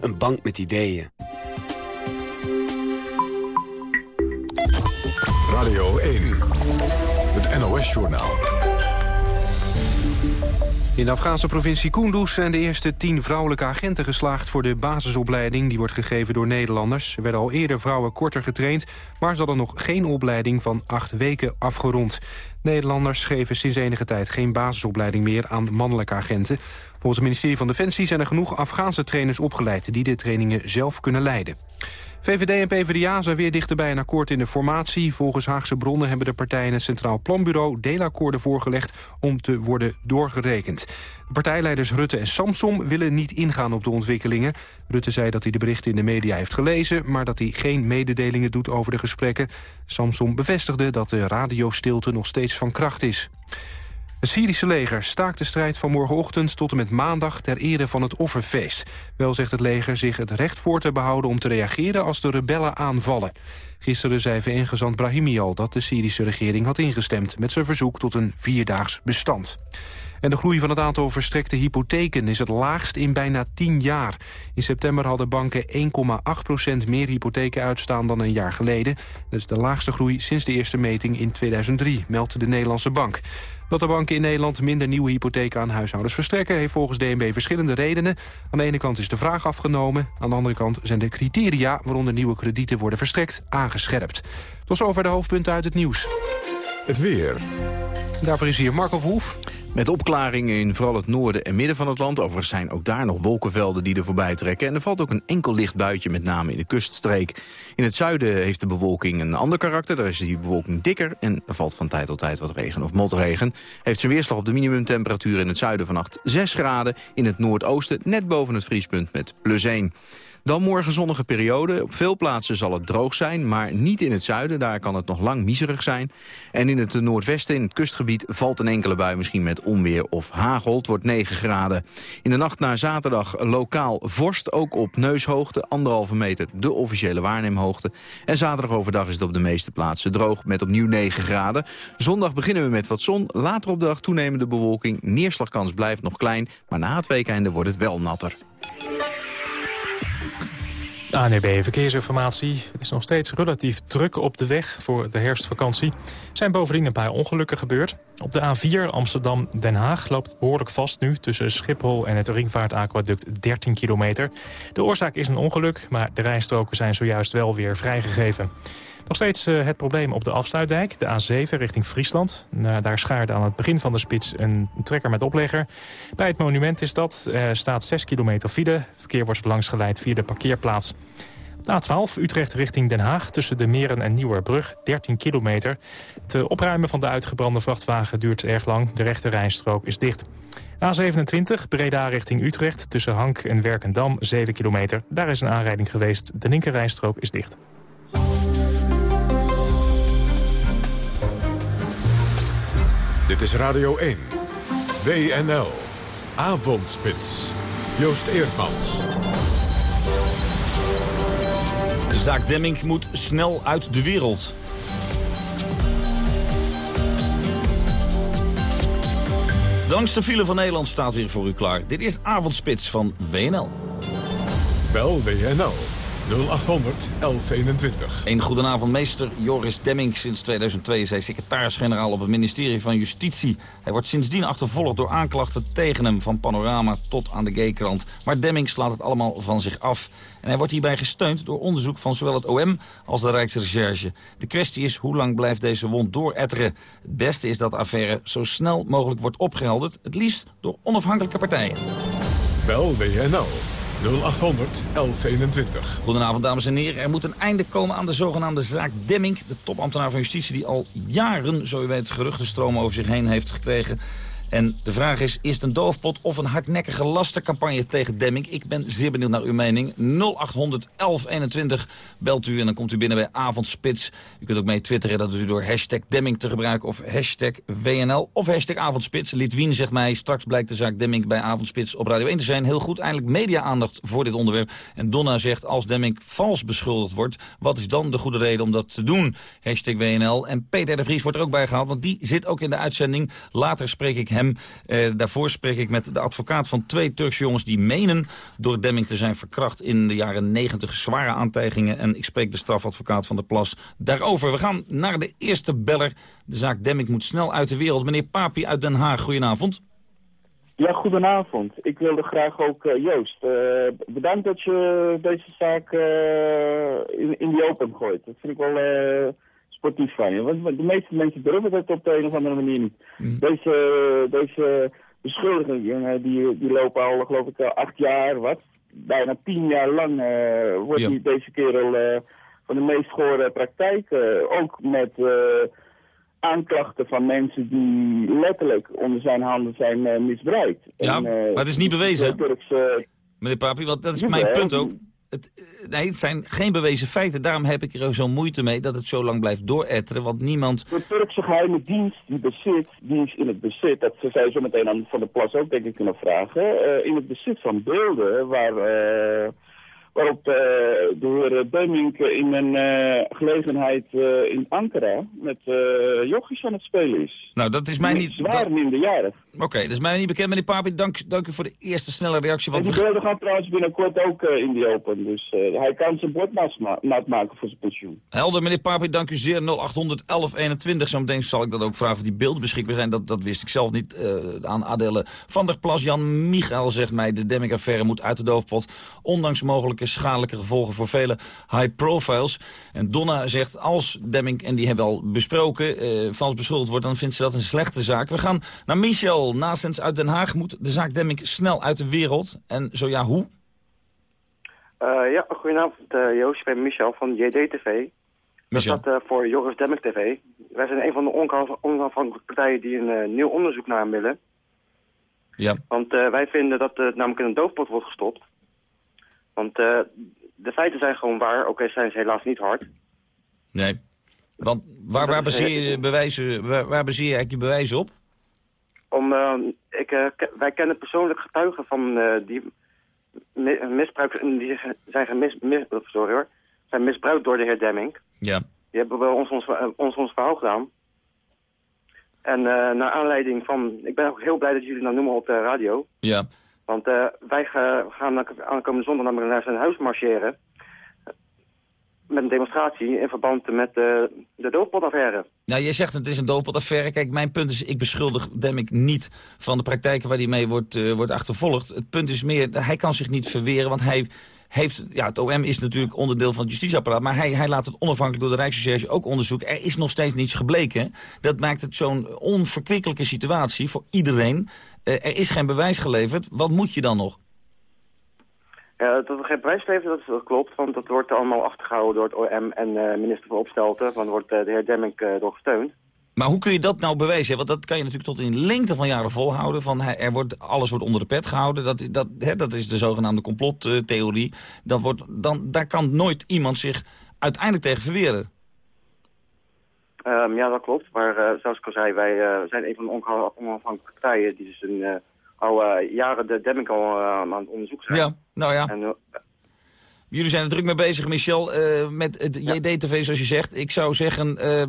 Een bank met ideeën. Radio 1. Het NOS-journaal. In de Afghaanse provincie Kunduz zijn de eerste tien vrouwelijke agenten geslaagd voor de basisopleiding die wordt gegeven door Nederlanders. Er werden al eerder vrouwen korter getraind, maar ze hadden nog geen opleiding van acht weken afgerond. Nederlanders geven sinds enige tijd geen basisopleiding meer aan mannelijke agenten. Volgens het ministerie van Defensie zijn er genoeg Afghaanse trainers opgeleid die de trainingen zelf kunnen leiden. VVD en PvdA zijn weer dichter bij een akkoord in de formatie. Volgens Haagse bronnen hebben de partijen het Centraal Planbureau deelakkoorden voorgelegd om te worden doorgerekend. De partijleiders Rutte en Samsom willen niet ingaan op de ontwikkelingen. Rutte zei dat hij de berichten in de media heeft gelezen, maar dat hij geen mededelingen doet over de gesprekken. Samsom bevestigde dat de radiostilte nog steeds van kracht is. Het Syrische leger staakt de strijd van morgenochtend tot en met maandag ter ere van het offerfeest. Wel zegt het leger zich het recht voor te behouden om te reageren als de rebellen aanvallen. Gisteren zei VN-gezant Brahimi al dat de Syrische regering had ingestemd met zijn verzoek tot een vierdaags bestand. En de groei van het aantal verstrekte hypotheken is het laagst in bijna 10 jaar. In september hadden banken 1,8% meer hypotheken uitstaan dan een jaar geleden. Dat is de laagste groei sinds de eerste meting in 2003, meldt de Nederlandse Bank. Dat de banken in Nederland minder nieuwe hypotheken aan huishoudens verstrekken... heeft volgens DNB verschillende redenen. Aan de ene kant is de vraag afgenomen. Aan de andere kant zijn de criteria waaronder nieuwe kredieten worden verstrekt aangescherpt. Tot zover de hoofdpunten uit het nieuws. Het weer. Daarvoor is hier Marco Verhoef. Met opklaringen in vooral het noorden en midden van het land. Overigens zijn ook daar nog wolkenvelden die er voorbij trekken. En er valt ook een enkel licht buitje, met name in de kuststreek. In het zuiden heeft de bewolking een ander karakter. Daar is die bewolking dikker en er valt van tijd tot tijd wat regen of motregen. Heeft zijn weerslag op de minimumtemperatuur in het zuiden vannacht 6 graden. In het noordoosten net boven het vriespunt met plus 1. Dan morgen zonnige periode. Op veel plaatsen zal het droog zijn, maar niet in het zuiden. Daar kan het nog lang miserig zijn. En in het noordwesten, in het kustgebied, valt een enkele bui misschien met onweer of hagel. Het wordt 9 graden. In de nacht naar zaterdag lokaal vorst, ook op neushoogte. Anderhalve meter de officiële waarnemhoogte. En zaterdag overdag is het op de meeste plaatsen droog met opnieuw 9 graden. Zondag beginnen we met wat zon. Later op de dag toenemende bewolking. Neerslagkans blijft nog klein, maar na het weekende wordt het wel natter. ANEB Verkeersinformatie. Het is nog steeds relatief druk op de weg voor de herfstvakantie. Er zijn bovendien een paar ongelukken gebeurd. Op de A4 Amsterdam-Den Haag loopt behoorlijk vast nu... tussen Schiphol en het Ringvaartaquaduct 13 kilometer. De oorzaak is een ongeluk, maar de rijstroken zijn zojuist wel weer vrijgegeven. Nog steeds uh, het probleem op de afsluitdijk, de A7 richting Friesland. Daar schaarde aan het begin van de spits een trekker met oplegger. Bij het monument is dat. Staat 6 kilometer file. Verkeer wordt langs geleid via de parkeerplaats. De A12 Utrecht richting Den Haag tussen de Meren en Nieuwerbrug, 13 kilometer. Het uh, opruimen van de uitgebrande vrachtwagen duurt erg lang. De rechte rijstrook is dicht. A27 Breda richting Utrecht tussen Hank en Werkendam, 7 kilometer. Daar is een aanrijding geweest. De linkerrijstrook is dicht. Dit is Radio 1. WNL. Avondspits. Joost Eerdmans. De zaak Demming moet snel uit de wereld. De langste file van Nederland staat weer voor u klaar. Dit is Avondspits van WNL. Bel WNL 0800 1121. Een goedenavond, meester Joris Demming. Sinds 2002 is hij secretaris-generaal op het ministerie van Justitie. Hij wordt sindsdien achtervolgd door aanklachten tegen hem... van Panorama tot aan de G-krant. Maar Demming slaat het allemaal van zich af. En hij wordt hierbij gesteund door onderzoek van zowel het OM als de Rijksrecherche. De kwestie is hoe lang blijft deze wond dooretteren. Het beste is dat de affaire zo snel mogelijk wordt opgehelderd. Het liefst door onafhankelijke partijen. Bel WNL 0800 1121. Goedenavond, dames en heren. Er moet een einde komen aan de zogenaamde zaak Demming. De topambtenaar van Justitie die al jaren, zo u weet, geruchtenstromen over zich heen heeft gekregen. En de vraag is, is het een doofpot of een hardnekkige lastercampagne tegen Demming? Ik ben zeer benieuwd naar uw mening. 0800 1121 belt u en dan komt u binnen bij Avondspits. U kunt ook mee twitteren, dat u door hashtag Demming te gebruiken... of hashtag WNL of hashtag Avondspits. Litwien zegt mij, straks blijkt de zaak Demming bij Avondspits op Radio 1 te zijn. Heel goed, eindelijk media-aandacht voor dit onderwerp. En Donna zegt, als Demming vals beschuldigd wordt... wat is dan de goede reden om dat te doen? Hashtag WNL. En Peter de Vries wordt er ook bij gehaald, want die zit ook in de uitzending. Later spreek ik hem. Uh, daarvoor spreek ik met de advocaat van twee Turkse jongens... die menen door Demming te zijn verkracht in de jaren 90. Zware aantijgingen. En ik spreek de strafadvocaat van de Plas daarover. We gaan naar de eerste beller. De zaak Demming moet snel uit de wereld. Meneer Papi uit Den Haag, goedenavond. Ja, goedenavond. Ik wilde graag ook, uh, Joost, uh, bedankt dat je deze zaak in, in die open gooit. Dat vind ik wel sportief van je. Want de meeste mensen durven dat op de een of andere manier niet. Mm. Deze, deze beschuldigingen, die, die lopen al, geloof ik, acht jaar, wat? Bijna tien jaar lang uh, wordt ja. die, deze kerel uh, van de meest gore praktijk, uh, ook met aanklachten van mensen die letterlijk onder zijn handen zijn misbruikt. Ja, en, maar het is niet bewezen. Meneer Papi, want dat is mijn punt ook. Nee, het zijn geen bewezen feiten. Daarom heb ik er zo moeite mee dat het zo lang blijft dooretteren. Want niemand... De Turkse geheime dienst die bezit, die is in het bezit, dat zou je zo meteen aan Van der Plas ook denk ik kunnen vragen, eh, in het bezit van beelden waar... eh, waarop eh, de heer Demming in een eh, gelegenheid eh, in Ankara met jochies aan het spelen is. Nou, dat is mij niet... Zwaar dat- minderjarig. Oké, dat is mij niet bekend, meneer Papi. Dank, dank u voor de eerste snelle reactie. En die beelden gaan trouwens binnenkort ook in die open. Dus hij kan zijn bord nat maken voor zijn pensioen. Helder, meneer Papi, dank u zeer. 0800 1121. Zometeen zal ik dat ook vragen of die beelden beschikbaar zijn. Dat, dat wist ik zelf niet. aan Adelle van der Plas. Jan Michael zegt mij, de Demming-affaire moet uit de doofpot. Ondanks mogelijke schadelijke gevolgen voor vele high profiles. En Donna zegt, als Demming, en die hebben we al besproken, eh, vals beschuldigd wordt, dan vindt ze dat een slechte zaak. We gaan naar Michel Nasens uit Den Haag. Moet de zaak Demming snel uit de wereld? En zo ja, hoe? Eh, ja, goedenavond eh, Joost. Ik ben Michel van JD-TV. Dat Michel. staat eh, voor Joris Demming TV. Wij zijn een van de onaf- onafhankelijke partijen die een nieuw onderzoek naar hem willen. Ja. Want wij vinden dat het namelijk in een doofpot wordt gestopt. Want eh, de feiten zijn gewoon waar, ook al zijn ze helaas niet hard. Nee. Want waar, waar, baseer je je bewijzen, waar, waar baseer je eigenlijk je bewijzen op? Om, eh, ik, eh, wij kennen persoonlijk getuigen van eh, die mi- misbruik, die zijn, gemis, mis, sorry hoor, zijn misbruikt door de heer Demming. Ja. Die hebben bij ons ons, ons, ons verhaal gedaan. En eh, naar aanleiding van... Ik ben ook heel blij dat jullie nou noemen op de radio. Ja. Want eh, wij ga- gaan aankomende zondag namelijk naar zijn huis marcheren. Met een demonstratie in verband met eh, de doofpotaffaire. Nou, jij zegt het is een doofpotaffaire. Kijk, mijn punt is, ik beschuldig Demming niet van de praktijken waar hij mee wordt, eh, wordt achtervolgd. Het punt is meer, hij kan zich niet verweren, want hij heeft... Ja, het OM is natuurlijk onderdeel van het justitieapparaat, maar hij, hij laat het onafhankelijk door de Rijksrecherche ook onderzoeken. Er is nog steeds niets gebleken. Dat maakt het zo'n onverkwikkelijke situatie voor iedereen. Eh, er is geen bewijs geleverd. Wat moet je dan nog? Ja, dat er geen bewijs levert, dat, dat klopt. Want dat wordt allemaal achtergehouden door het OM en eh, minister van Opstelten. Want wordt eh, de heer Demming eh, door gesteund. Maar hoe kun je dat nou bewijzen? Want dat kan je natuurlijk tot in lengte van jaren volhouden. Van, er wordt, alles wordt onder de pet gehouden. Dat, dat, hè, dat is de zogenaamde complottheorie. Dat wordt, dan, daar kan nooit iemand zich uiteindelijk tegen verweren. Ehm, ja, dat klopt. Maar eh, zoals ik al zei, wij eh, zijn een van de onafhankelijke partijen... die dus een, eh, al jaren de Demming al eh, aan het onderzoek zijn. Ja, nou ja. En, Jullie zijn er druk mee bezig, Michel, eh, met het JD-TV zoals je zegt. Ik zou zeggen, eh,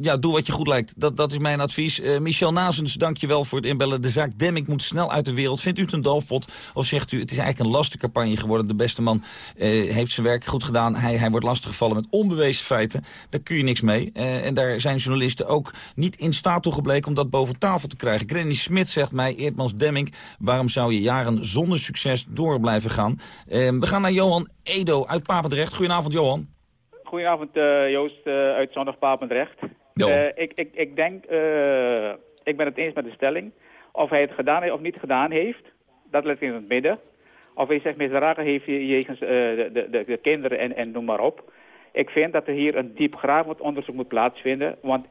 ja, doe wat je goed lijkt. Dat, dat is mijn advies. Eh, Michel Nazens, dank je wel voor het inbellen. De zaak Demming moet snel uit de wereld. Vindt u het een doofpot? Of zegt u, het is eigenlijk een lastencampagne geworden. De beste man heeft zijn werk goed gedaan. Hij, hij wordt lastiggevallen met onbewezen feiten. Daar kun je niks mee. En daar zijn journalisten ook niet in staat toe gebleken om dat boven tafel te krijgen. Granny Smit zegt mij, Eerdmans Demming, waarom zou je jaren zonder succes door blijven gaan? We gaan naar Johan Edo uit Papendrecht. Goedenavond, Johan. Goedenavond uh, Joost uh, uit Zondag Papendrecht. Uh, ik, ik, ik denk, ik ben het eens met de stelling. Of hij het gedaan heeft of niet gedaan heeft, dat ligt in het midden. Of hij zich misdragen heeft jegens de, de, de, de, kinderen en, en noem maar op. Ik vind dat er hier een diepgravend onderzoek moet plaatsvinden. Want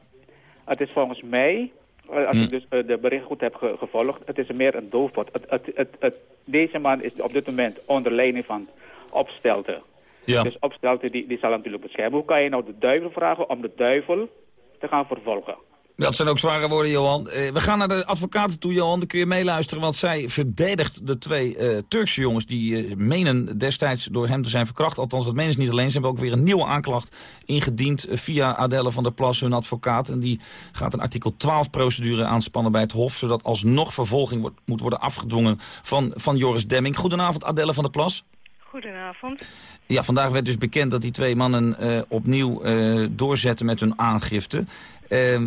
het is volgens mij, als ik dus de bericht goed heb ge, gevolgd, het is meer een doofpot. Het, het, het, deze man is op dit moment onder leiding van opstelten. Ja. Dus opstelten die, die zal natuurlijk beschermen. Hoe kan je nou de duivel vragen om de duivel te gaan vervolgen? Dat zijn ook zware woorden, Johan. Uh, we gaan naar de advocaten toe, Johan. Dan kun je meeluisteren, want zij verdedigt de twee uh, Turkse jongens... die uh, menen destijds door hem te zijn verkracht. Althans, dat menen ze niet alleen. Ze hebben ook weer een nieuwe aanklacht ingediend... via Adelle van der Plas, hun advocaat. En die gaat een artikel 12-procedure aanspannen bij het Hof... zodat alsnog vervolging wordt, moet worden afgedwongen van, van Joris Demming. Goedenavond, Adelle van der Plas. Goedenavond. Ja, vandaag werd dus bekend dat die twee mannen uh, opnieuw uh, doorzetten met hun aangifte. Uh,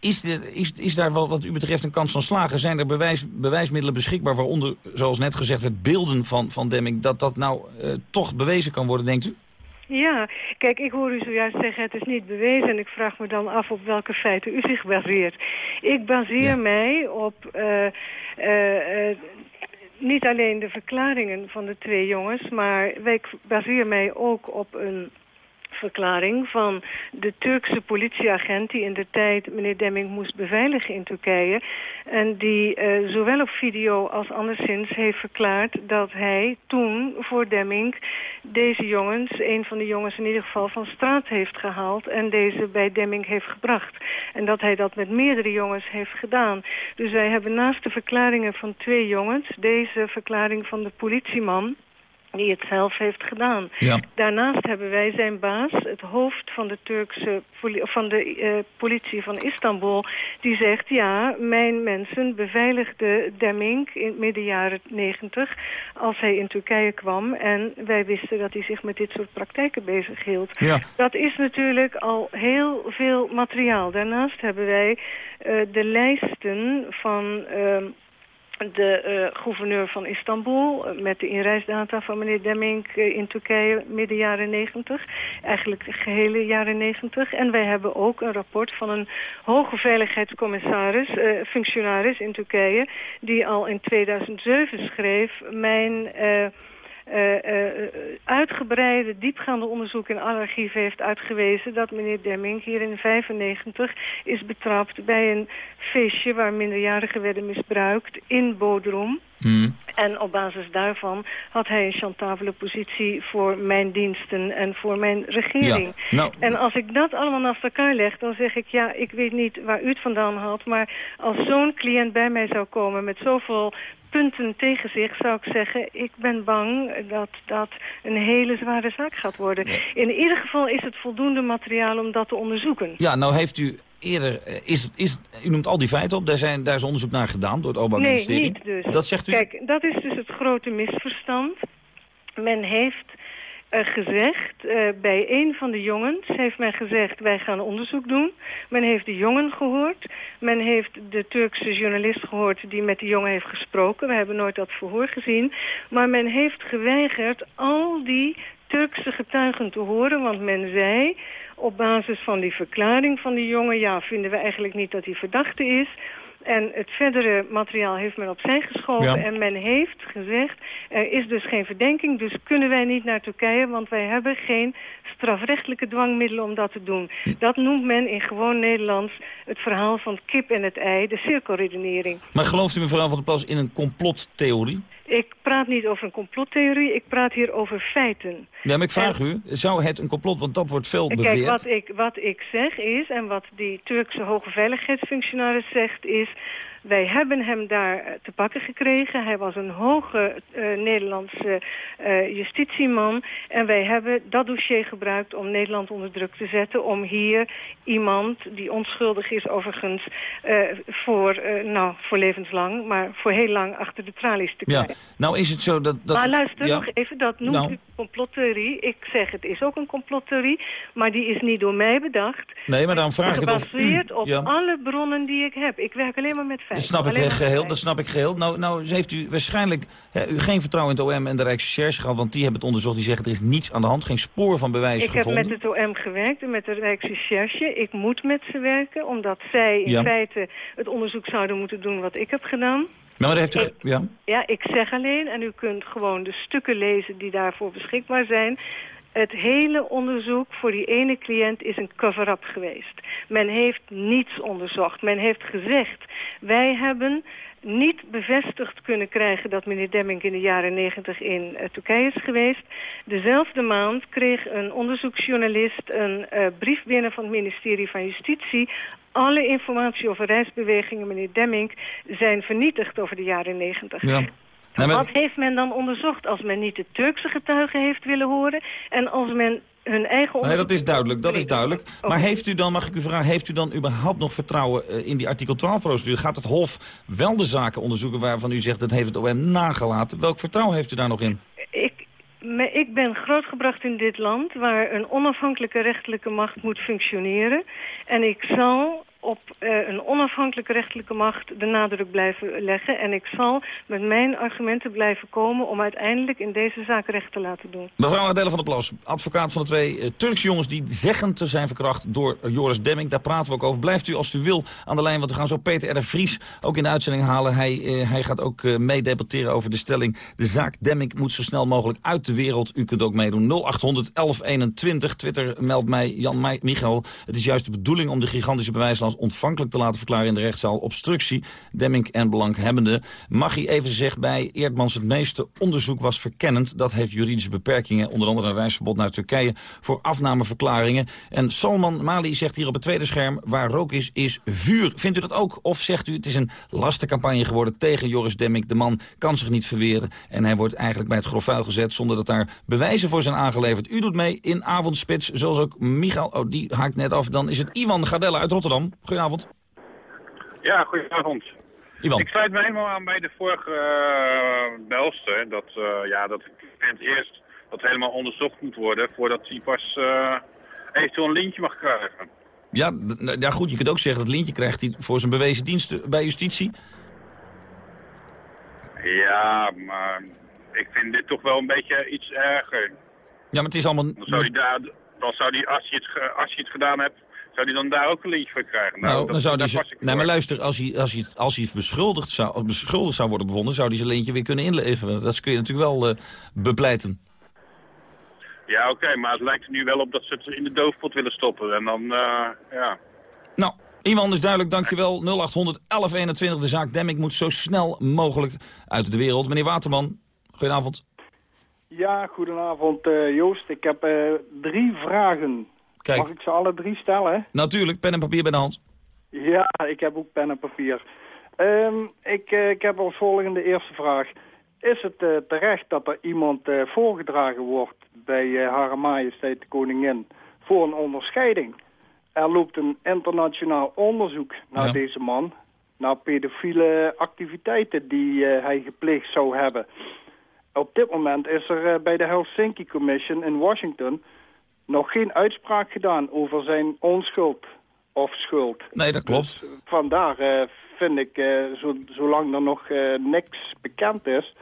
is, er, is, is daar wat, wat u betreft een kans van slagen? Zijn er bewijs, bewijsmiddelen beschikbaar waaronder, zoals net gezegd werd, beelden van, van Demming... dat dat nou uh, toch bewezen kan worden, denkt u? Ja, kijk, ik hoor u zojuist zeggen het is niet bewezen... en ik vraag me dan af op welke feiten u zich baseert. Ik baseer ja. mij op... Uh, uh, niet alleen de verklaringen van de twee jongens, maar ik baseer mij ook op een verklaring van de Turkse politieagent die in de tijd meneer Demming moest beveiligen in Turkije. En die uh, zowel op video als anderszins heeft verklaard dat hij toen voor Demming deze jongens, een van de jongens in ieder geval, van straat heeft gehaald en deze bij Demming heeft gebracht. En dat hij dat met meerdere jongens heeft gedaan. Dus wij hebben naast de verklaringen van twee jongens, deze verklaring van de politieman die het zelf heeft gedaan. Ja. Daarnaast hebben wij zijn baas, het hoofd van de Turkse van de uh, politie van Istanbul, die zegt ja, mijn mensen beveiligden Demming in midden jaren negentig als hij in Turkije kwam en wij wisten dat hij zich met dit soort praktijken bezig hield. Ja. Dat is natuurlijk al heel veel materiaal. Daarnaast hebben wij uh, de lijsten van uh, de uh, gouverneur van Istanbul uh, met de inreisdata van meneer Demming uh, in Turkije midden jaren negentig. Eigenlijk de gehele jaren negentig. En wij hebben ook een rapport van een hoge veiligheidscommissaris, functionaris in Turkije, die al in 2007 schreef mijn... Uh, uh, uitgebreide, diepgaande onderzoek in archieven heeft uitgewezen... dat meneer Demming hier in 95 is betrapt bij een feestje... waar minderjarigen werden misbruikt in Bodrum. Mm. En op basis daarvan had hij een chantabele positie voor mijn diensten en voor mijn regering. Ja, nou, en als ik dat allemaal naast elkaar leg, dan zeg ik... ja, ik weet niet waar u het vandaan had... maar als zo'n cliënt bij mij zou komen met zoveel punten tegen zich, zou ik zeggen... ik ben bang dat dat een hele zware zaak gaat worden. In ieder geval is het voldoende materiaal om dat te onderzoeken. Ja, nou heeft u eerder... Is, is, u noemt al die feiten op, daar, zijn, daar is onderzoek naar gedaan door het Openbaar nee, Ministerie. niet dus. Dat zegt u? Kijk, dat is dus het grote misverstand. Men heeft uh, gezegd, uh, bij een van de jongens heeft men gezegd... wij gaan onderzoek doen. Men heeft de jongen gehoord. Men heeft de Turkse journalist gehoord die met de jongen heeft gesproken. We hebben nooit dat verhoor gezien. Maar men heeft geweigerd al die Turkse getuigen te horen, want men zei op basis van die verklaring van die jongen... ja, vinden we eigenlijk niet dat hij verdachte is... En het verdere materiaal heeft men opzij geschoven Ja. en men heeft gezegd... er is dus geen verdenking, dus kunnen wij niet naar Turkije... want wij hebben geen strafrechtelijke dwangmiddelen om dat te doen. Dat noemt men in gewoon Nederlands het verhaal van het kip en het ei, de cirkelredenering. Maar gelooft u mevrouw van der Plas in een complottheorie? Ik praat niet over een complottheorie, ik praat hier over feiten. Ja, maar ik vraag u, zou het een complot, want dat wordt veel beweerd... Kijk, wat ik, wat ik zeg is, en wat die Turkse hoge veiligheidsfunctionaris zegt, is... Wij hebben hem daar eh, te pakken gekregen. Hij was een hoge uh, Nederlandse uh, justitieman. En wij hebben dat dossier gebruikt om Nederland onder druk te zetten... om hier iemand, die onschuldig is overigens... Uh, voor, nou, voor levenslang, maar voor heel lang achter de tralies te krijgen. Ja, nou is het zo dat... dat maar luister ja. nog even, dat noemt Nou. u complottheorie. Ik zeg, het is ook een complottheorie, maar die is niet door mij bedacht. Nee, maar daarom vraag ik het of u... Gebaseerd op Ja. alle bronnen die ik heb. Ik werk alleen maar met. Dat snap ik Alleen geheel, dat snap ik geheel. Nou, nou heeft u waarschijnlijk hè, u geen vertrouwen in het OM en de Rijksrecherche gehad, want die hebben het onderzocht. Die zeggen er is niets aan de hand, geen spoor van bewijs Ik heb gevonden. met het OM gewerkt en met de Rijksrecherche. Ik moet met ze werken, omdat zij in Ja. feite het onderzoek zouden moeten doen wat ik heb gedaan. Maar heeft u... Ja. Ja, ik zeg alleen, en u kunt gewoon de stukken lezen die daarvoor beschikbaar zijn... Het hele onderzoek voor die ene cliënt is een cover-up geweest. Men heeft niets onderzocht. Men heeft gezegd, wij hebben niet bevestigd kunnen krijgen dat meneer Demming in de jaren negentig in uh, Turkije is geweest. Dezelfde maand kreeg een onderzoeksjournalist een uh, brief binnen van het ministerie van Justitie alle informatie over reisbewegingen, meneer Demming, zijn vernietigd over de jaren negentig. ja. Nee, maar- Wat heeft men dan onderzocht als men niet de Turkse getuigen heeft willen horen... en als men hun eigen Nee, dat is duidelijk, dat is duidelijk. Maar heeft u dan, mag ik u vragen, heeft u dan überhaupt nog vertrouwen eh, in die artikel 12-procedure? Gaat het Hof wel de zaken onderzoeken waarvan u zegt dat heeft het OM nagelaten? Welk vertrouwen heeft u daar nog in? Ik, me- ik ben grootgebracht in dit land waar een onafhankelijke rechterlijke macht moet functioneren. En ik zal op eh, een onafhankelijke rechterlijke macht de nadruk blijven leggen. En ik zal met mijn argumenten blijven komen om uiteindelijk in deze zaak recht te laten doen. Mevrouw Adele van der Plas, advocaat van de twee eh, Turkse jongens die zeggen te zijn verkracht door eh, Joris Demming. Daar praten we ook over. Blijft u als u wil aan de lijn, want we gaan zo Peter R. Vries ook in de uitzending halen. Hij, hij gaat ook meedebatteren over de stelling. De zaak Demming moet zo snel mogelijk uit de wereld. U kunt ook meedoen. 0800 1121. Twitter meldt mij Jan Mi- Michael. Het is juist de bedoeling om de gigantische bewijslast ontvankelijk te laten verklaren in de rechtszaal. Obstructie, Demming en belanghebbende. Mag hij even zegt bij Eerdmans het meeste onderzoek was verkennend. Dat heeft juridische beperkingen, onder andere een reisverbod naar Turkije... voor afnameverklaringen. En Salman Mali zegt hier op het tweede scherm... waar rook is, is vuur. Vindt u dat ook? Of zegt u het is een lastencampagne geworden tegen Joris Demming? De man kan zich niet verweren en hij wordt eigenlijk bij het grof gezet... zonder dat daar bewijzen voor zijn aangeleverd. U doet mee in avondspits, zoals ook Michael... Oh, die haakt net af. Dan is het Ivan Gadella uit Rotterdam. Goedenavond. Ja, goedenavond. Ivan. Ik sluit me helemaal aan bij de vorige uh, belster. Dat, uh, ja, dat ik vind eerst dat helemaal onderzocht moet worden... voordat hij pas uh, eventueel een lintje mag krijgen. Ja, ja, goed, je kunt ook zeggen dat lintje krijgt hij voor zijn bewezen diensten bij justitie. Ja, maar ik vind dit toch wel een beetje iets erger. Ja, maar het is allemaal... Dan zou hij daar, dan zou hij, als je het, als je het gedaan hebt, zou hij dan daar ook een lintje voor krijgen. Nou, dan zou hij... Nee, maar luister, als hij, als hij, als hij beschuldigd, zou, beschuldigd zou worden bevonden, zou hij zijn lintje weer kunnen inleveren. Dat kun je natuurlijk wel uh, bepleiten. Ja, oké, maar het lijkt er nu wel op dat ze het in de doofpot willen stoppen. En dan, uh, ja... Nou, Iwan is duidelijk, dankjewel. 0800 1121, de zaak Demming moet zo snel mogelijk uit de wereld. Meneer Waterman, goedenavond. Ja, goedenavond uh, Joost. Ik heb uh, drie vragen. Kijk. Mag ik ze alle drie stellen? Natuurlijk, pen en papier bij de hand. Ja, ik heb ook pen en papier. Um, ik, uh, ik heb als volgende eerste vraag. Is het terecht dat er iemand voorgedragen wordt bij Hare Majesteit de Koningin voor een onderscheiding? Er loopt een internationaal onderzoek naar ja. deze man. Naar pedofiele activiteiten die hij gepleegd zou hebben. Op dit moment is er bij de Helsinki Commission in Washington... nog geen uitspraak gedaan over zijn onschuld of schuld. Nee, dat klopt. Dus vandaar uh, vind ik, zo, zolang er nog niks bekend is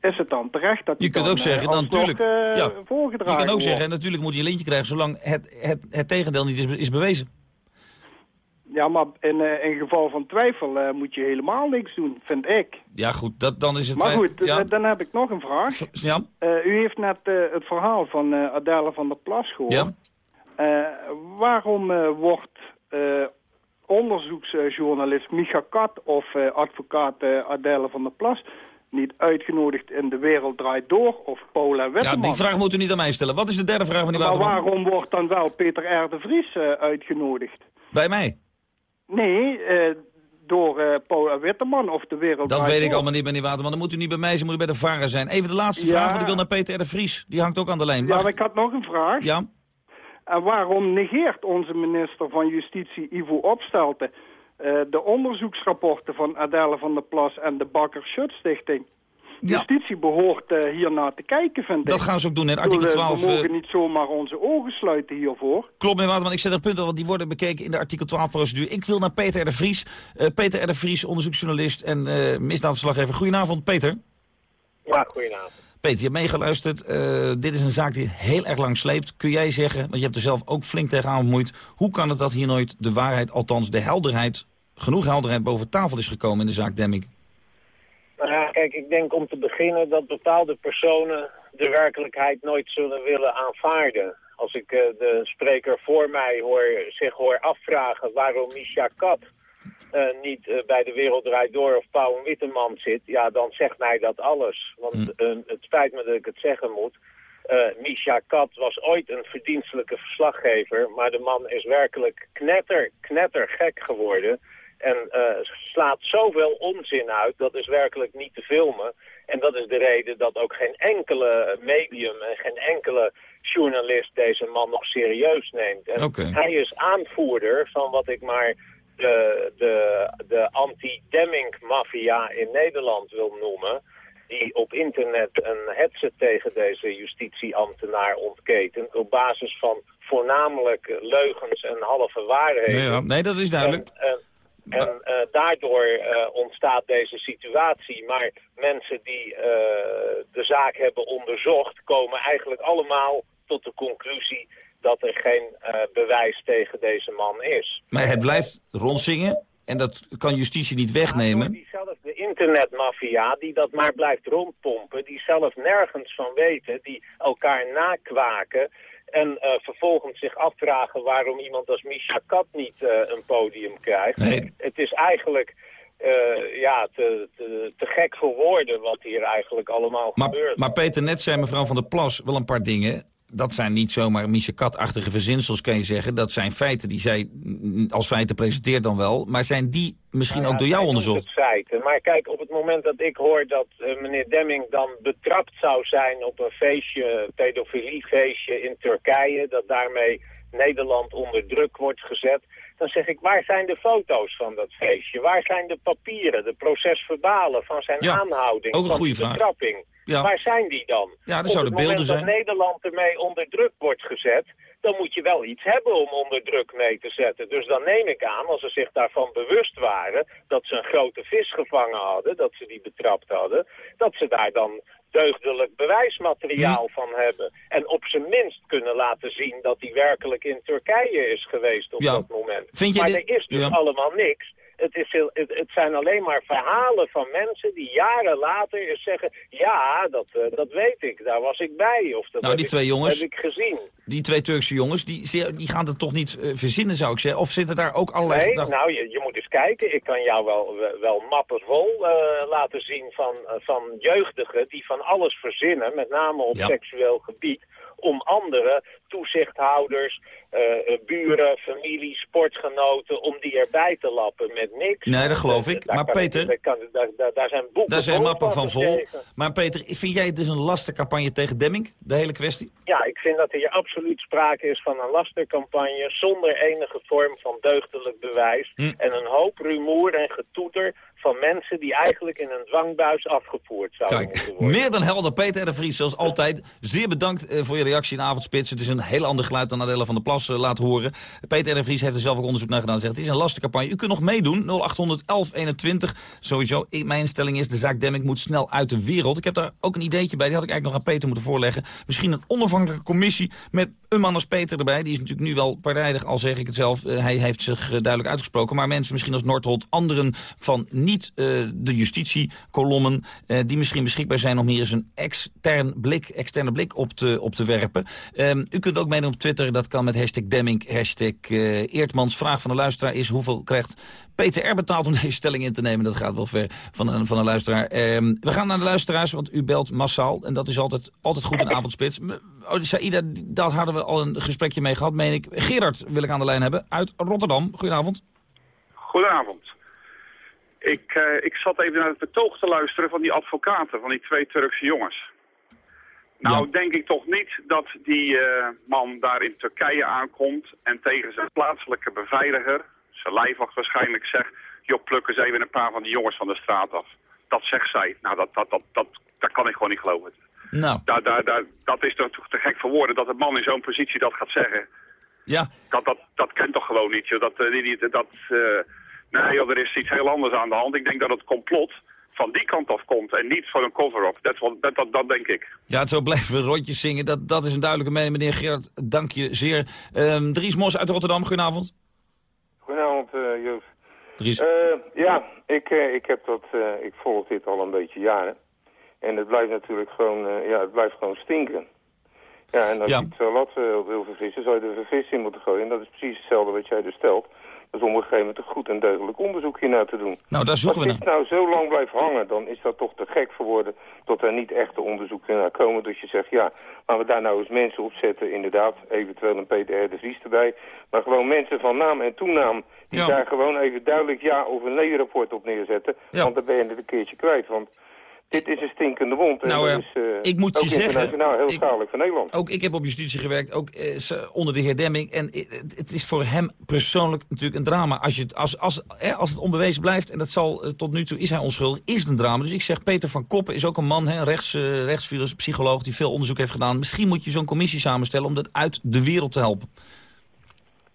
is het dan terecht dat je kunt dan, ook zeggen, uh, natuurlijk, ja, voorgedragen Je kan ook wordt. zeggen, natuurlijk moet je een lintje krijgen zolang het, het, het tegendeel niet is, is bewezen. Ja, maar in, uh, in geval van twijfel moet je helemaal niks doen, vind ik. Ja goed, dat, dan is het... Maar goed, ja. dan heb ik nog een vraag. Ja. u heeft net het verhaal van Adele van der Plas gehoord. Ja. waarom wordt onderzoeksjournalist Micha Kat of advocaat Adele van der Plas niet uitgenodigd in De Wereld Draait Door of Paula Witteman. Ja, die vraag moet u niet aan mij stellen. Wat is de derde vraag van die Maar waarom wordt dan wel Peter R. de Vries uh, uitgenodigd? Bij mij? Nee, uh, door uh, Paula Witteman of De Wereld Dat weet ik allemaal niet, meneer Waterman. Dan moet u niet bij mij zijn, moet u bij de VARA zijn. Even de laatste Ja. vraag, want ik wil naar Peter R. de Vries. Die hangt ook aan de lijn. Ja, maar ik had nog een vraag. Ja? En waarom negeert onze minister van Justitie Ivo Opstelten uh, de onderzoeksrapporten van Adele van der Plas en de Bakker Schut Stichting? Justitie behoort uh, hiernaar te kijken, vind ik. Dat gaan ze ook doen, hè. Ik Artikel bedoel, 12... We eh, mogen niet zomaar onze ogen sluiten hiervoor. Klopt, meneer Waterman. Ik zet er punten, want die worden bekeken in de artikel 12-procedure. Ik wil naar Peter R. de Vries. Eh, Peter R. de Vries, onderzoeksjournalist en eh misdaadverslaggever. Goedenavond, Peter. Ja, goedenavond. Peter, je hebt meegeluisterd. Eh, dit is een zaak die heel erg lang sleept. Kun jij zeggen, want je hebt er zelf ook flink tegenaan bemoeid... hoe kan het dat hier nooit de waarheid, althans de helderheid... genoeg helderheid boven tafel is gekomen in de zaak Demming? Kijk, ik denk om te beginnen dat bepaalde personen de werkelijkheid nooit zullen willen aanvaarden. Als ik uh, de spreker voor mij hoor, zich hoor afvragen waarom Misha Kat uh, niet uh, bij de Wereld Draait Door of Pauw en Witteman zit, ja, dan zegt mij dat alles. Want mm. het spijt me dat ik het zeggen moet. Misha Kat was ooit een verdienstelijke verslaggever, maar de man is werkelijk knetter, knetter gek geworden. En uh, slaat zoveel onzin uit, dat is werkelijk niet te filmen. En dat is de reden dat ook geen enkele medium en geen enkele journalist deze man nog serieus neemt. En okay. hij is aanvoerder van wat ik maar de, de, de anti-Demming-maffia in Nederland wil noemen. Die op internet een hetze tegen deze justitieambtenaar ontketent. Op basis van voornamelijk leugens en halve waarheden. Nee, ja. nee dat is duidelijk. En, en, en uh, daardoor uh, ontstaat deze situatie. Maar mensen die uh, de zaak hebben onderzocht... komen eigenlijk allemaal tot de conclusie dat er geen bewijs tegen deze man is. Maar het blijft rondzingen en dat kan justitie niet wegnemen. Diezelfde internetmafia die dat maar blijft rondpompen... die zelf nergens van weten, die elkaar nakwaken... En uh, vervolgens zich afvragen waarom iemand als Misha Kat niet uh, een podium krijgt. Nee. Het is eigenlijk uh, ja, te, te, te, gek voor woorden wat hier eigenlijk allemaal maar, gebeurt. Maar Peter, net zei mevrouw van der Plas wel een paar dingen dat zijn niet zomaar Misha Kat-achtige verzinsels, kan je zeggen. Dat zijn feiten die zij als feiten presenteert dan wel. Maar zijn die misschien nou ook door jou onderzocht? feiten. Maar kijk, op het moment dat ik hoor dat uh, meneer Demming dan betrapt zou zijn op een feestje, pedofiliefeestje in Turkije, dat daarmee Nederland onder druk wordt gezet, dan zeg ik, waar zijn de foto's van dat feestje? Waar zijn de papieren, de procesverbalen van zijn ja, aanhouding, ook een van goede de vraag. betrapping? Ja. Waar zijn die dan? Ja, er zouden Op het beelden moment zijn. dat Nederland ermee onder druk wordt gezet, dan moet je wel iets hebben om onder druk mee te zetten. Dus dan neem ik aan, als ze zich daarvan bewust waren, dat ze een grote vis gevangen hadden, dat ze die betrapt hadden, dat ze daar dan deugdelijk bewijsmateriaal van hebben. En op zijn minst kunnen laten zien dat hij werkelijk in Turkije is geweest op Ja. dat moment. Vind je maar dit- er is dus Ja. allemaal niks. Het, is heel, het, het zijn alleen maar verhalen van mensen die jaren later eens zeggen... ja, dat, eh, dat weet ik, daar was ik bij. Of dat Nou, heb die ik- twee jongens- heb ik gezien. Die twee Turkse jongens, die, die gaan het toch niet eh, verzinnen, zou ik zeggen? Of zitten daar ook allerlei... Nee, nou, je, je moet eens kijken. Ik kan jou wel, wel mappen vol eh, laten zien van, van jeugdigen die van alles verzinnen, met name op Ja. seksueel gebied, om andere toezichthouders, eh, eh, buren, familie, sportgenoten, om die erbij te lappen met niks. Nee, dat geloof Eh, ik. daar Maar Peter- daar, kan- daar, daar, daar zijn boeken Daar zijn mappen van vol. Maar Peter, vind jij het dus een lastencampagne tegen Demming? De hele kwestie? Ja, ik vind dat er hier absoluut sprake is van een lastercampagne zonder enige vorm van deugdelijk bewijs. Hm. En een hoop rumoer en getoeter van mensen die eigenlijk in een dwangbuis afgevoerd zouden Kijk, moeten worden. meer dan helder. Peter R. de Vries, zoals altijd. Zeer bedankt voor je reactie in Avondspits. Het is een heel ander geluid dan Adela van der Plas eh, laat horen. Peter R. Vries heeft er zelf ook onderzoek naar gedaan. Zegt, het is een lastencampagne. U kunt nog meedoen. 0800 1121. Sowieso, mijn instelling is, de zaak Demming moet snel uit de wereld. Ik heb daar ook een ideetje bij. Die had ik eigenlijk nog aan Peter moeten voorleggen. Misschien een onafhankelijke commissie met een man als Peter erbij. Die is natuurlijk nu wel partijdig, al zeg ik het zelf. Eh, hij heeft zich eh, duidelijk uitgesproken. Maar mensen misschien als Noordholt, anderen van niet eh, de justitiekolommen... die misschien beschikbaar zijn om hier eens een extern blik, externe blik op te, op te werpen. Ehm, u kunt ook meedoen op Twitter. Dat kan met hashtag Demming, hashtag eh, Eertmans. Vraag van de luisteraar is hoeveel krijgt Peter R. betaald om deze stelling in te nemen. Dat gaat wel ver van een, van een luisteraar. Ehm, we gaan naar de luisteraars, want u belt massaal. En dat is altijd, altijd goed in avondspits. Oh, Saïda, daar hadden we al een gesprekje mee gehad, meen ik. Gerard wil ik aan de lijn hebben, uit Rotterdam. Goedenavond. Goedenavond. Ik, eh, ik zat even naar het betoog te luisteren van die advocaten, van die twee Turkse jongens. Nou, denk ik toch niet dat die eh, man daar in Turkije aankomt en tegen zijn plaatselijke beveiliger, zijn lijfwacht waarschijnlijk, zegt... joh, pluk eens even een paar van die jongens van de straat af. Dat zegt zij. Nou, dat, dat, dat, dat, dat kan ik gewoon niet geloven. Nou, Daar, daar, daar, dat is toch te gek voor woorden dat een man in zo'n positie dat gaat zeggen. ja, Dat, dat, dat kent toch gewoon niet, joh. Dat, eh, die, die- dat, eh, nee, joh, er is iets heel anders aan de hand. Ik denk dat het complot van die kant af komt en niet van een cover-up. Dat, dat, dat, dat denk ik. ja, zo blijven we rondjes zingen. Dat, dat is een duidelijke mening, meneer Gerard. Dank je zeer. Ehm, Dries Mos uit Rotterdam, goedenavond. Goedenavond, eh Joost. Dries. Eh, ja, ik, eh, ik, heb dat, eh, ik volg dit al een beetje jaren. En het blijft natuurlijk gewoon, eh, ja, het blijft gewoon stinken. Ja, en als Ja. je het zo lat wil verfrissen, zou je er verfrissing in moeten gooien. En dat is precies hetzelfde wat jij dus stelt. Dat is om op een gegeven moment een goed en deugdelijk onderzoek hiernaar te doen. Nou, daar zoeken we Als dit nou zo lang blijft hangen, dan is dat toch te gek voor woorden... tot er niet echte onderzoeken naar komen. Dus je zegt, ja, laten we daar nou eens mensen op zetten. Inderdaad, eventueel een Peter R. de Vries erbij. Maar gewoon mensen van naam en toenaam... die Ja. daar gewoon even duidelijk ja of een nee-rapport op neerzetten. Ja. Want dan ben je het een keertje kwijt. Want dit is een stinkende wond. En Nou, eh, is eh, ik moet je zeggen, heel schadelijk voor Nederland. Ook ik heb op justitie gewerkt, ook eh, onder de heer Demming. En het, is voor hem persoonlijk natuurlijk een drama. Als, je het, als, als, hè, als het onbewezen blijft, en dat zal tot nu toe is hij onschuldig, is het een drama. Dus ik zeg, Peter van Koppen is ook een man, hè, rechts, eh, rechtspsycholoog die veel onderzoek heeft gedaan. Misschien moet je zo'n commissie samenstellen om dat uit de wereld te helpen.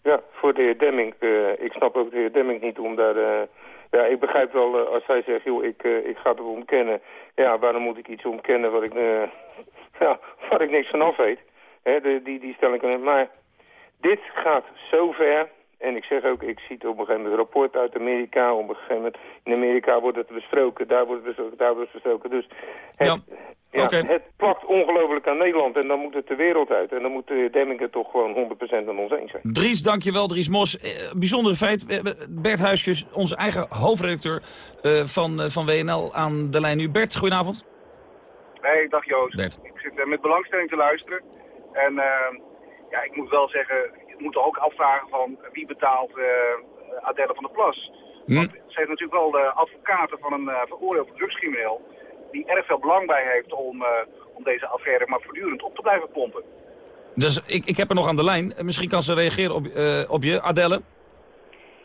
Ja, voor de heer Demming. ik snap ook de heer Demming niet om daar... ja, ik begrijp wel eh, als hij zegt, joh, ik, eh, ik ga het ontkennen. Ja, waarom moet ik iets ontkennen wat ik, eh, ja, waar ik niks van af weet? Hè, die, die stelling kan... Maar dit gaat zo ver. En ik zeg ook, ik zie op een gegeven moment rapport uit Amerika. Op een gegeven moment, in Amerika wordt het besproken, daar wordt het besproken, daar wordt het besproken. Dus het, ja. Ja, het plakt ongelooflijk aan Nederland en dan moet het de wereld uit. En dan moet de Demmingen toch gewoon 100% aan ons eens zijn. Dries, dankjewel. Dries Mos. Eh, bijzondere feit. Bert Huisjes, onze eigen hoofdredacteur uh, van, uh, van WNL aan de lijn nu. Bert, goedenavond. Hey, dag Joost. Bert. Ik zit met belangstelling te luisteren. En ja, ik moet wel zeggen, je moet ook afvragen van wie betaalt Adelle van der Plas. Hm? Want ze heeft natuurlijk wel de advocaten van een veroordeelde drugscrimineel die erg veel belang bij heeft om, uh, om deze affaire maar voortdurend op te blijven pompen. Dus ik, ik heb er nog aan de lijn. Misschien kan ze reageren op, op je, Adelle.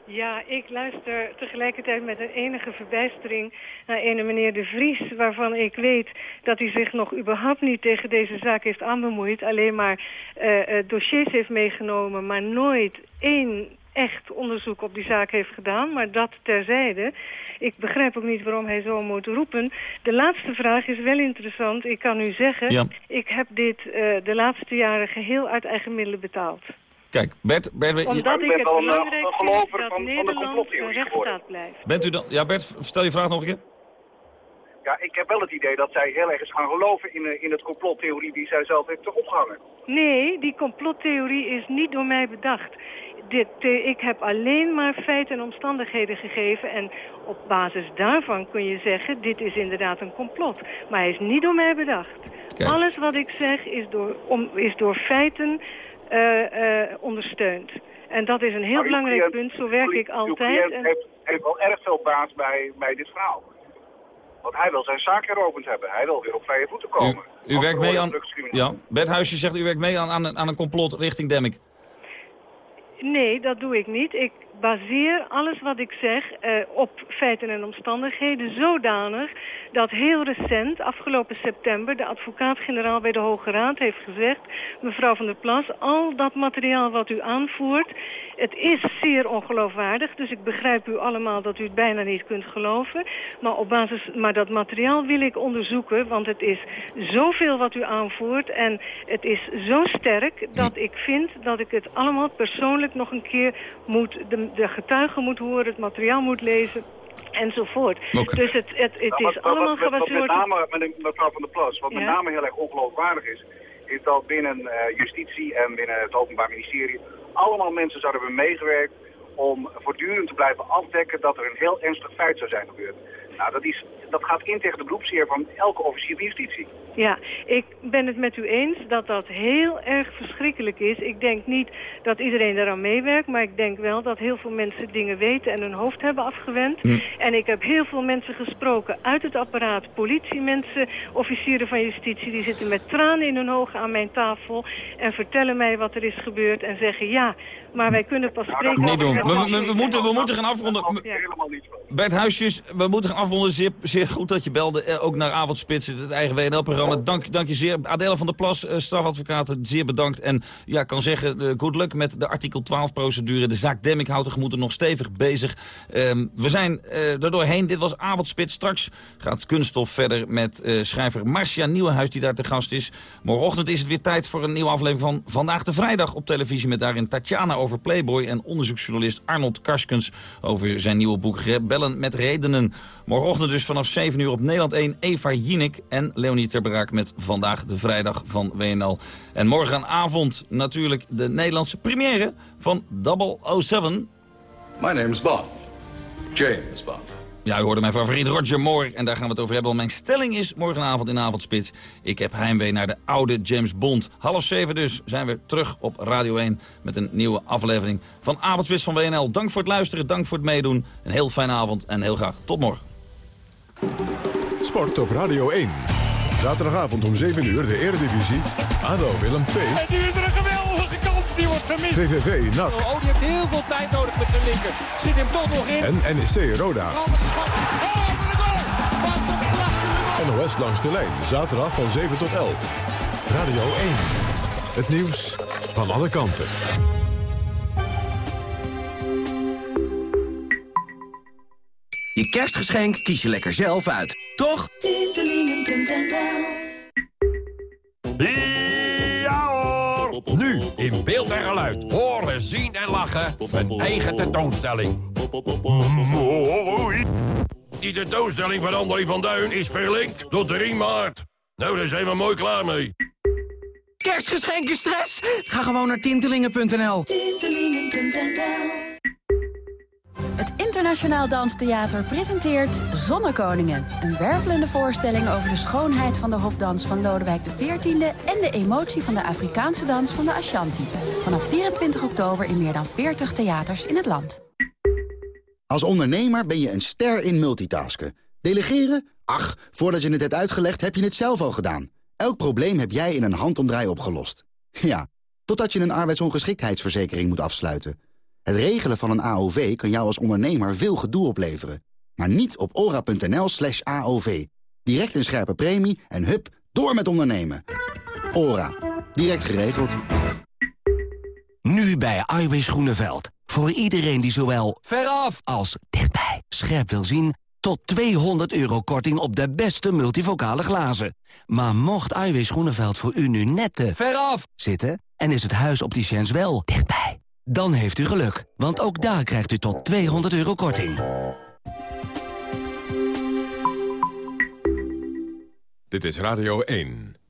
Ja, ik luister tegelijkertijd met een enige verbijstering naar ene meneer De Vries... waarvan ik weet dat hij zich nog überhaupt niet tegen deze zaak heeft aanbemoeid. Alleen maar uh, dossiers heeft meegenomen, maar nooit één echt onderzoek op die zaak heeft gedaan. Maar dat terzijde. Ik begrijp ook niet waarom hij zo moet roepen. De laatste vraag is wel interessant. Ik kan u zeggen, ik heb dit uh, de laatste jaren geheel uit eigen middelen betaald. Kijk, Bert... Bert Omdat ik het belangrijk vind dat van, Nederland een rechtsstaat blijft. Bent u dan... Ja, Bert, stel je vraag nog een keer. Ja, ik heb wel het idee dat zij heel erg is gaan geloven in, in het complottheorie die zij zelf heeft opgehangen. Nee, die complottheorie is niet door mij bedacht dit, ik heb alleen maar feiten en omstandigheden gegeven. En op basis daarvan kun je zeggen, dit is inderdaad een complot. Maar hij is niet door mij bedacht. Alles wat ik zeg is door, om, is door feiten uh, uh, ondersteund. En dat is een heel belangrijk punt, zo werk ik altijd. En... Heeft, heeft wel erg veel baas bij, bij dit verhaal. Want hij wil zijn zaak heropend hebben. Hij wil weer op vrije voeten komen. U, u werkt mee aan... Ja, Bert Huisje zegt u werkt mee aan, aan, aan een complot richting Demmik. Nee, dat doe ik niet. Ik baseer alles wat ik zeg uh, op feiten en omstandigheden zodanig dat heel recent, afgelopen september, de advocaat-generaal bij de Hoge Raad heeft gezegd, mevrouw van der Plas, al dat materiaal wat u aanvoert, het is zeer ongeloofwaardig, dus ik begrijp u allemaal dat u het bijna niet kunt geloven, maar, op basis, maar dat materiaal wil ik onderzoeken, want het is zoveel wat u aanvoert en het is zo sterk dat ik vind dat ik het allemaal persoonlijk nog een keer moet, de, de getuigen moet horen, het materiaal moet lezen enzovoort. Dus het, het, het nou, is allemaal gebaseerd... Wat met name, mevrouw Van der Plas, wat met name heel erg ongeloofwaardig is... is dat binnen uh, justitie en binnen het Openbaar Ministerie... allemaal mensen zouden hebben meegewerkt om voortdurend te blijven afdekken dat er een heel ernstig feit zou zijn gebeurd. Nou, dat, is, dat gaat in tegen de beroepsheer van elke officier van justitie. Ja, ik ben het met u eens dat dat heel erg verschrikkelijk is. Ik denk niet dat iedereen daaraan meewerkt, maar ik denk wel dat heel veel mensen dingen weten en hun hoofd hebben afgewend. Hm. En ik heb heel veel mensen gesproken uit het apparaat, politiemensen, officieren van justitie, die zitten met tranen in hun ogen aan mijn tafel en vertellen mij wat er is gebeurd en zeggen ja, maar wij kunnen pas spreken... Nee, doen. We, we, we, moeten, we moeten gaan afronden. Ja. Bert Huisjes, we moeten gaan afronden. Zeer, zeer goed dat je belde. Eh, ook naar Avondspitsen, het eigen WNL-programma. Dank, dank je zeer. Adela van der Plas, uh, strafadvocaat, zeer bedankt. En ja, kan zeggen, good luck met de artikel 12-procedure. De zaak Demmikhouten moet er nog stevig bezig. Um, we zijn er doorheen. Dit was Avondspits. Straks gaat Kunststof verder met schrijver Marcia Nieuwenhuis, die daar te gast is. Morgenochtend is het weer tijd voor een nieuwe aflevering van Vandaag de Vrijdag op televisie. Met daarin Tatjana over Playboy en onderzoeksjournalist Arnold Karskens over zijn nieuwe boek Rebellen met Redenen. Morgenochtend dus vanaf 7 uur op Nederland 1 Eva Jinek en Leonie Terbraak met Vandaag de Vrijdag van WNL. En morgenavond natuurlijk de Nederlandse première van 007. My name is Bond. James Bond. Ja, u hoorde mijn favoriet Roger Moore. En daar gaan we het over hebben. Want mijn stelling is morgenavond in Avondspits. Ik heb heimwee naar de oude James Bond. Half zeven dus zijn we terug op Radio 1 met een nieuwe aflevering van Avondspits van WNL. Dank voor het luisteren, dank voor het meedoen. Een heel fijne avond en heel graag tot morgen. Sport op Radio 1. Zaterdagavond om 7 uur de Eredivisie. ADO Willem 2. En nu is er een geweldige kans, die wordt vermist. VVV NAC. Oh, die heeft heel veel tijd nodig met zijn linker. Schiet hem toch nog in. En NEC Roda. Oh, NOS langs de lijn, zaterdag van 7 tot 11. Radio 1. Het nieuws van alle kanten. Kerstgeschenk kies je lekker zelf uit, toch? Ja hoor! Nu In beeld en geluid. Horen, zien en lachen. Een eigen tentoonstelling. Mooi. Die tentoonstelling van André van Duin is verlinkt tot 3 maart. Nou, daar zijn we mooi klaar mee. Kerstgeschenken stress? Ga gewoon naar tintelingen.nl. Het Internationaal Danstheater presenteert Zonnekoningen. Een wervelende voorstelling over de schoonheid van de hofdans van Lodewijk XIV... en de emotie van de Afrikaanse dans van de Ashanti. Vanaf 24 oktober in meer dan 40 theaters in het land. Als ondernemer ben je een ster in multitasken. Delegeren? Ach, voordat je het hebt uitgelegd heb je het zelf al gedaan. Elk probleem heb jij in een handomdraai opgelost. Ja, totdat je een arbeidsongeschiktheidsverzekering moet afsluiten... Het regelen van een AOV kan jou als ondernemer veel gedoe opleveren. Maar niet op ora.nl slash AOV. Direct een scherpe premie en hup, door met ondernemen. Ora. Direct geregeld. Nu bij Iwis Groeneveld. Voor iedereen die zowel veraf als dichtbij scherp wil zien... tot 200 euro korting op de beste multivocale glazen. Maar mocht Iwis Groeneveld voor u nu net te veraf zitten... en is het huis op die wel dichtbij... Dan heeft u geluk, want ook daar krijgt u tot 200 euro korting. Dit is Radio 1.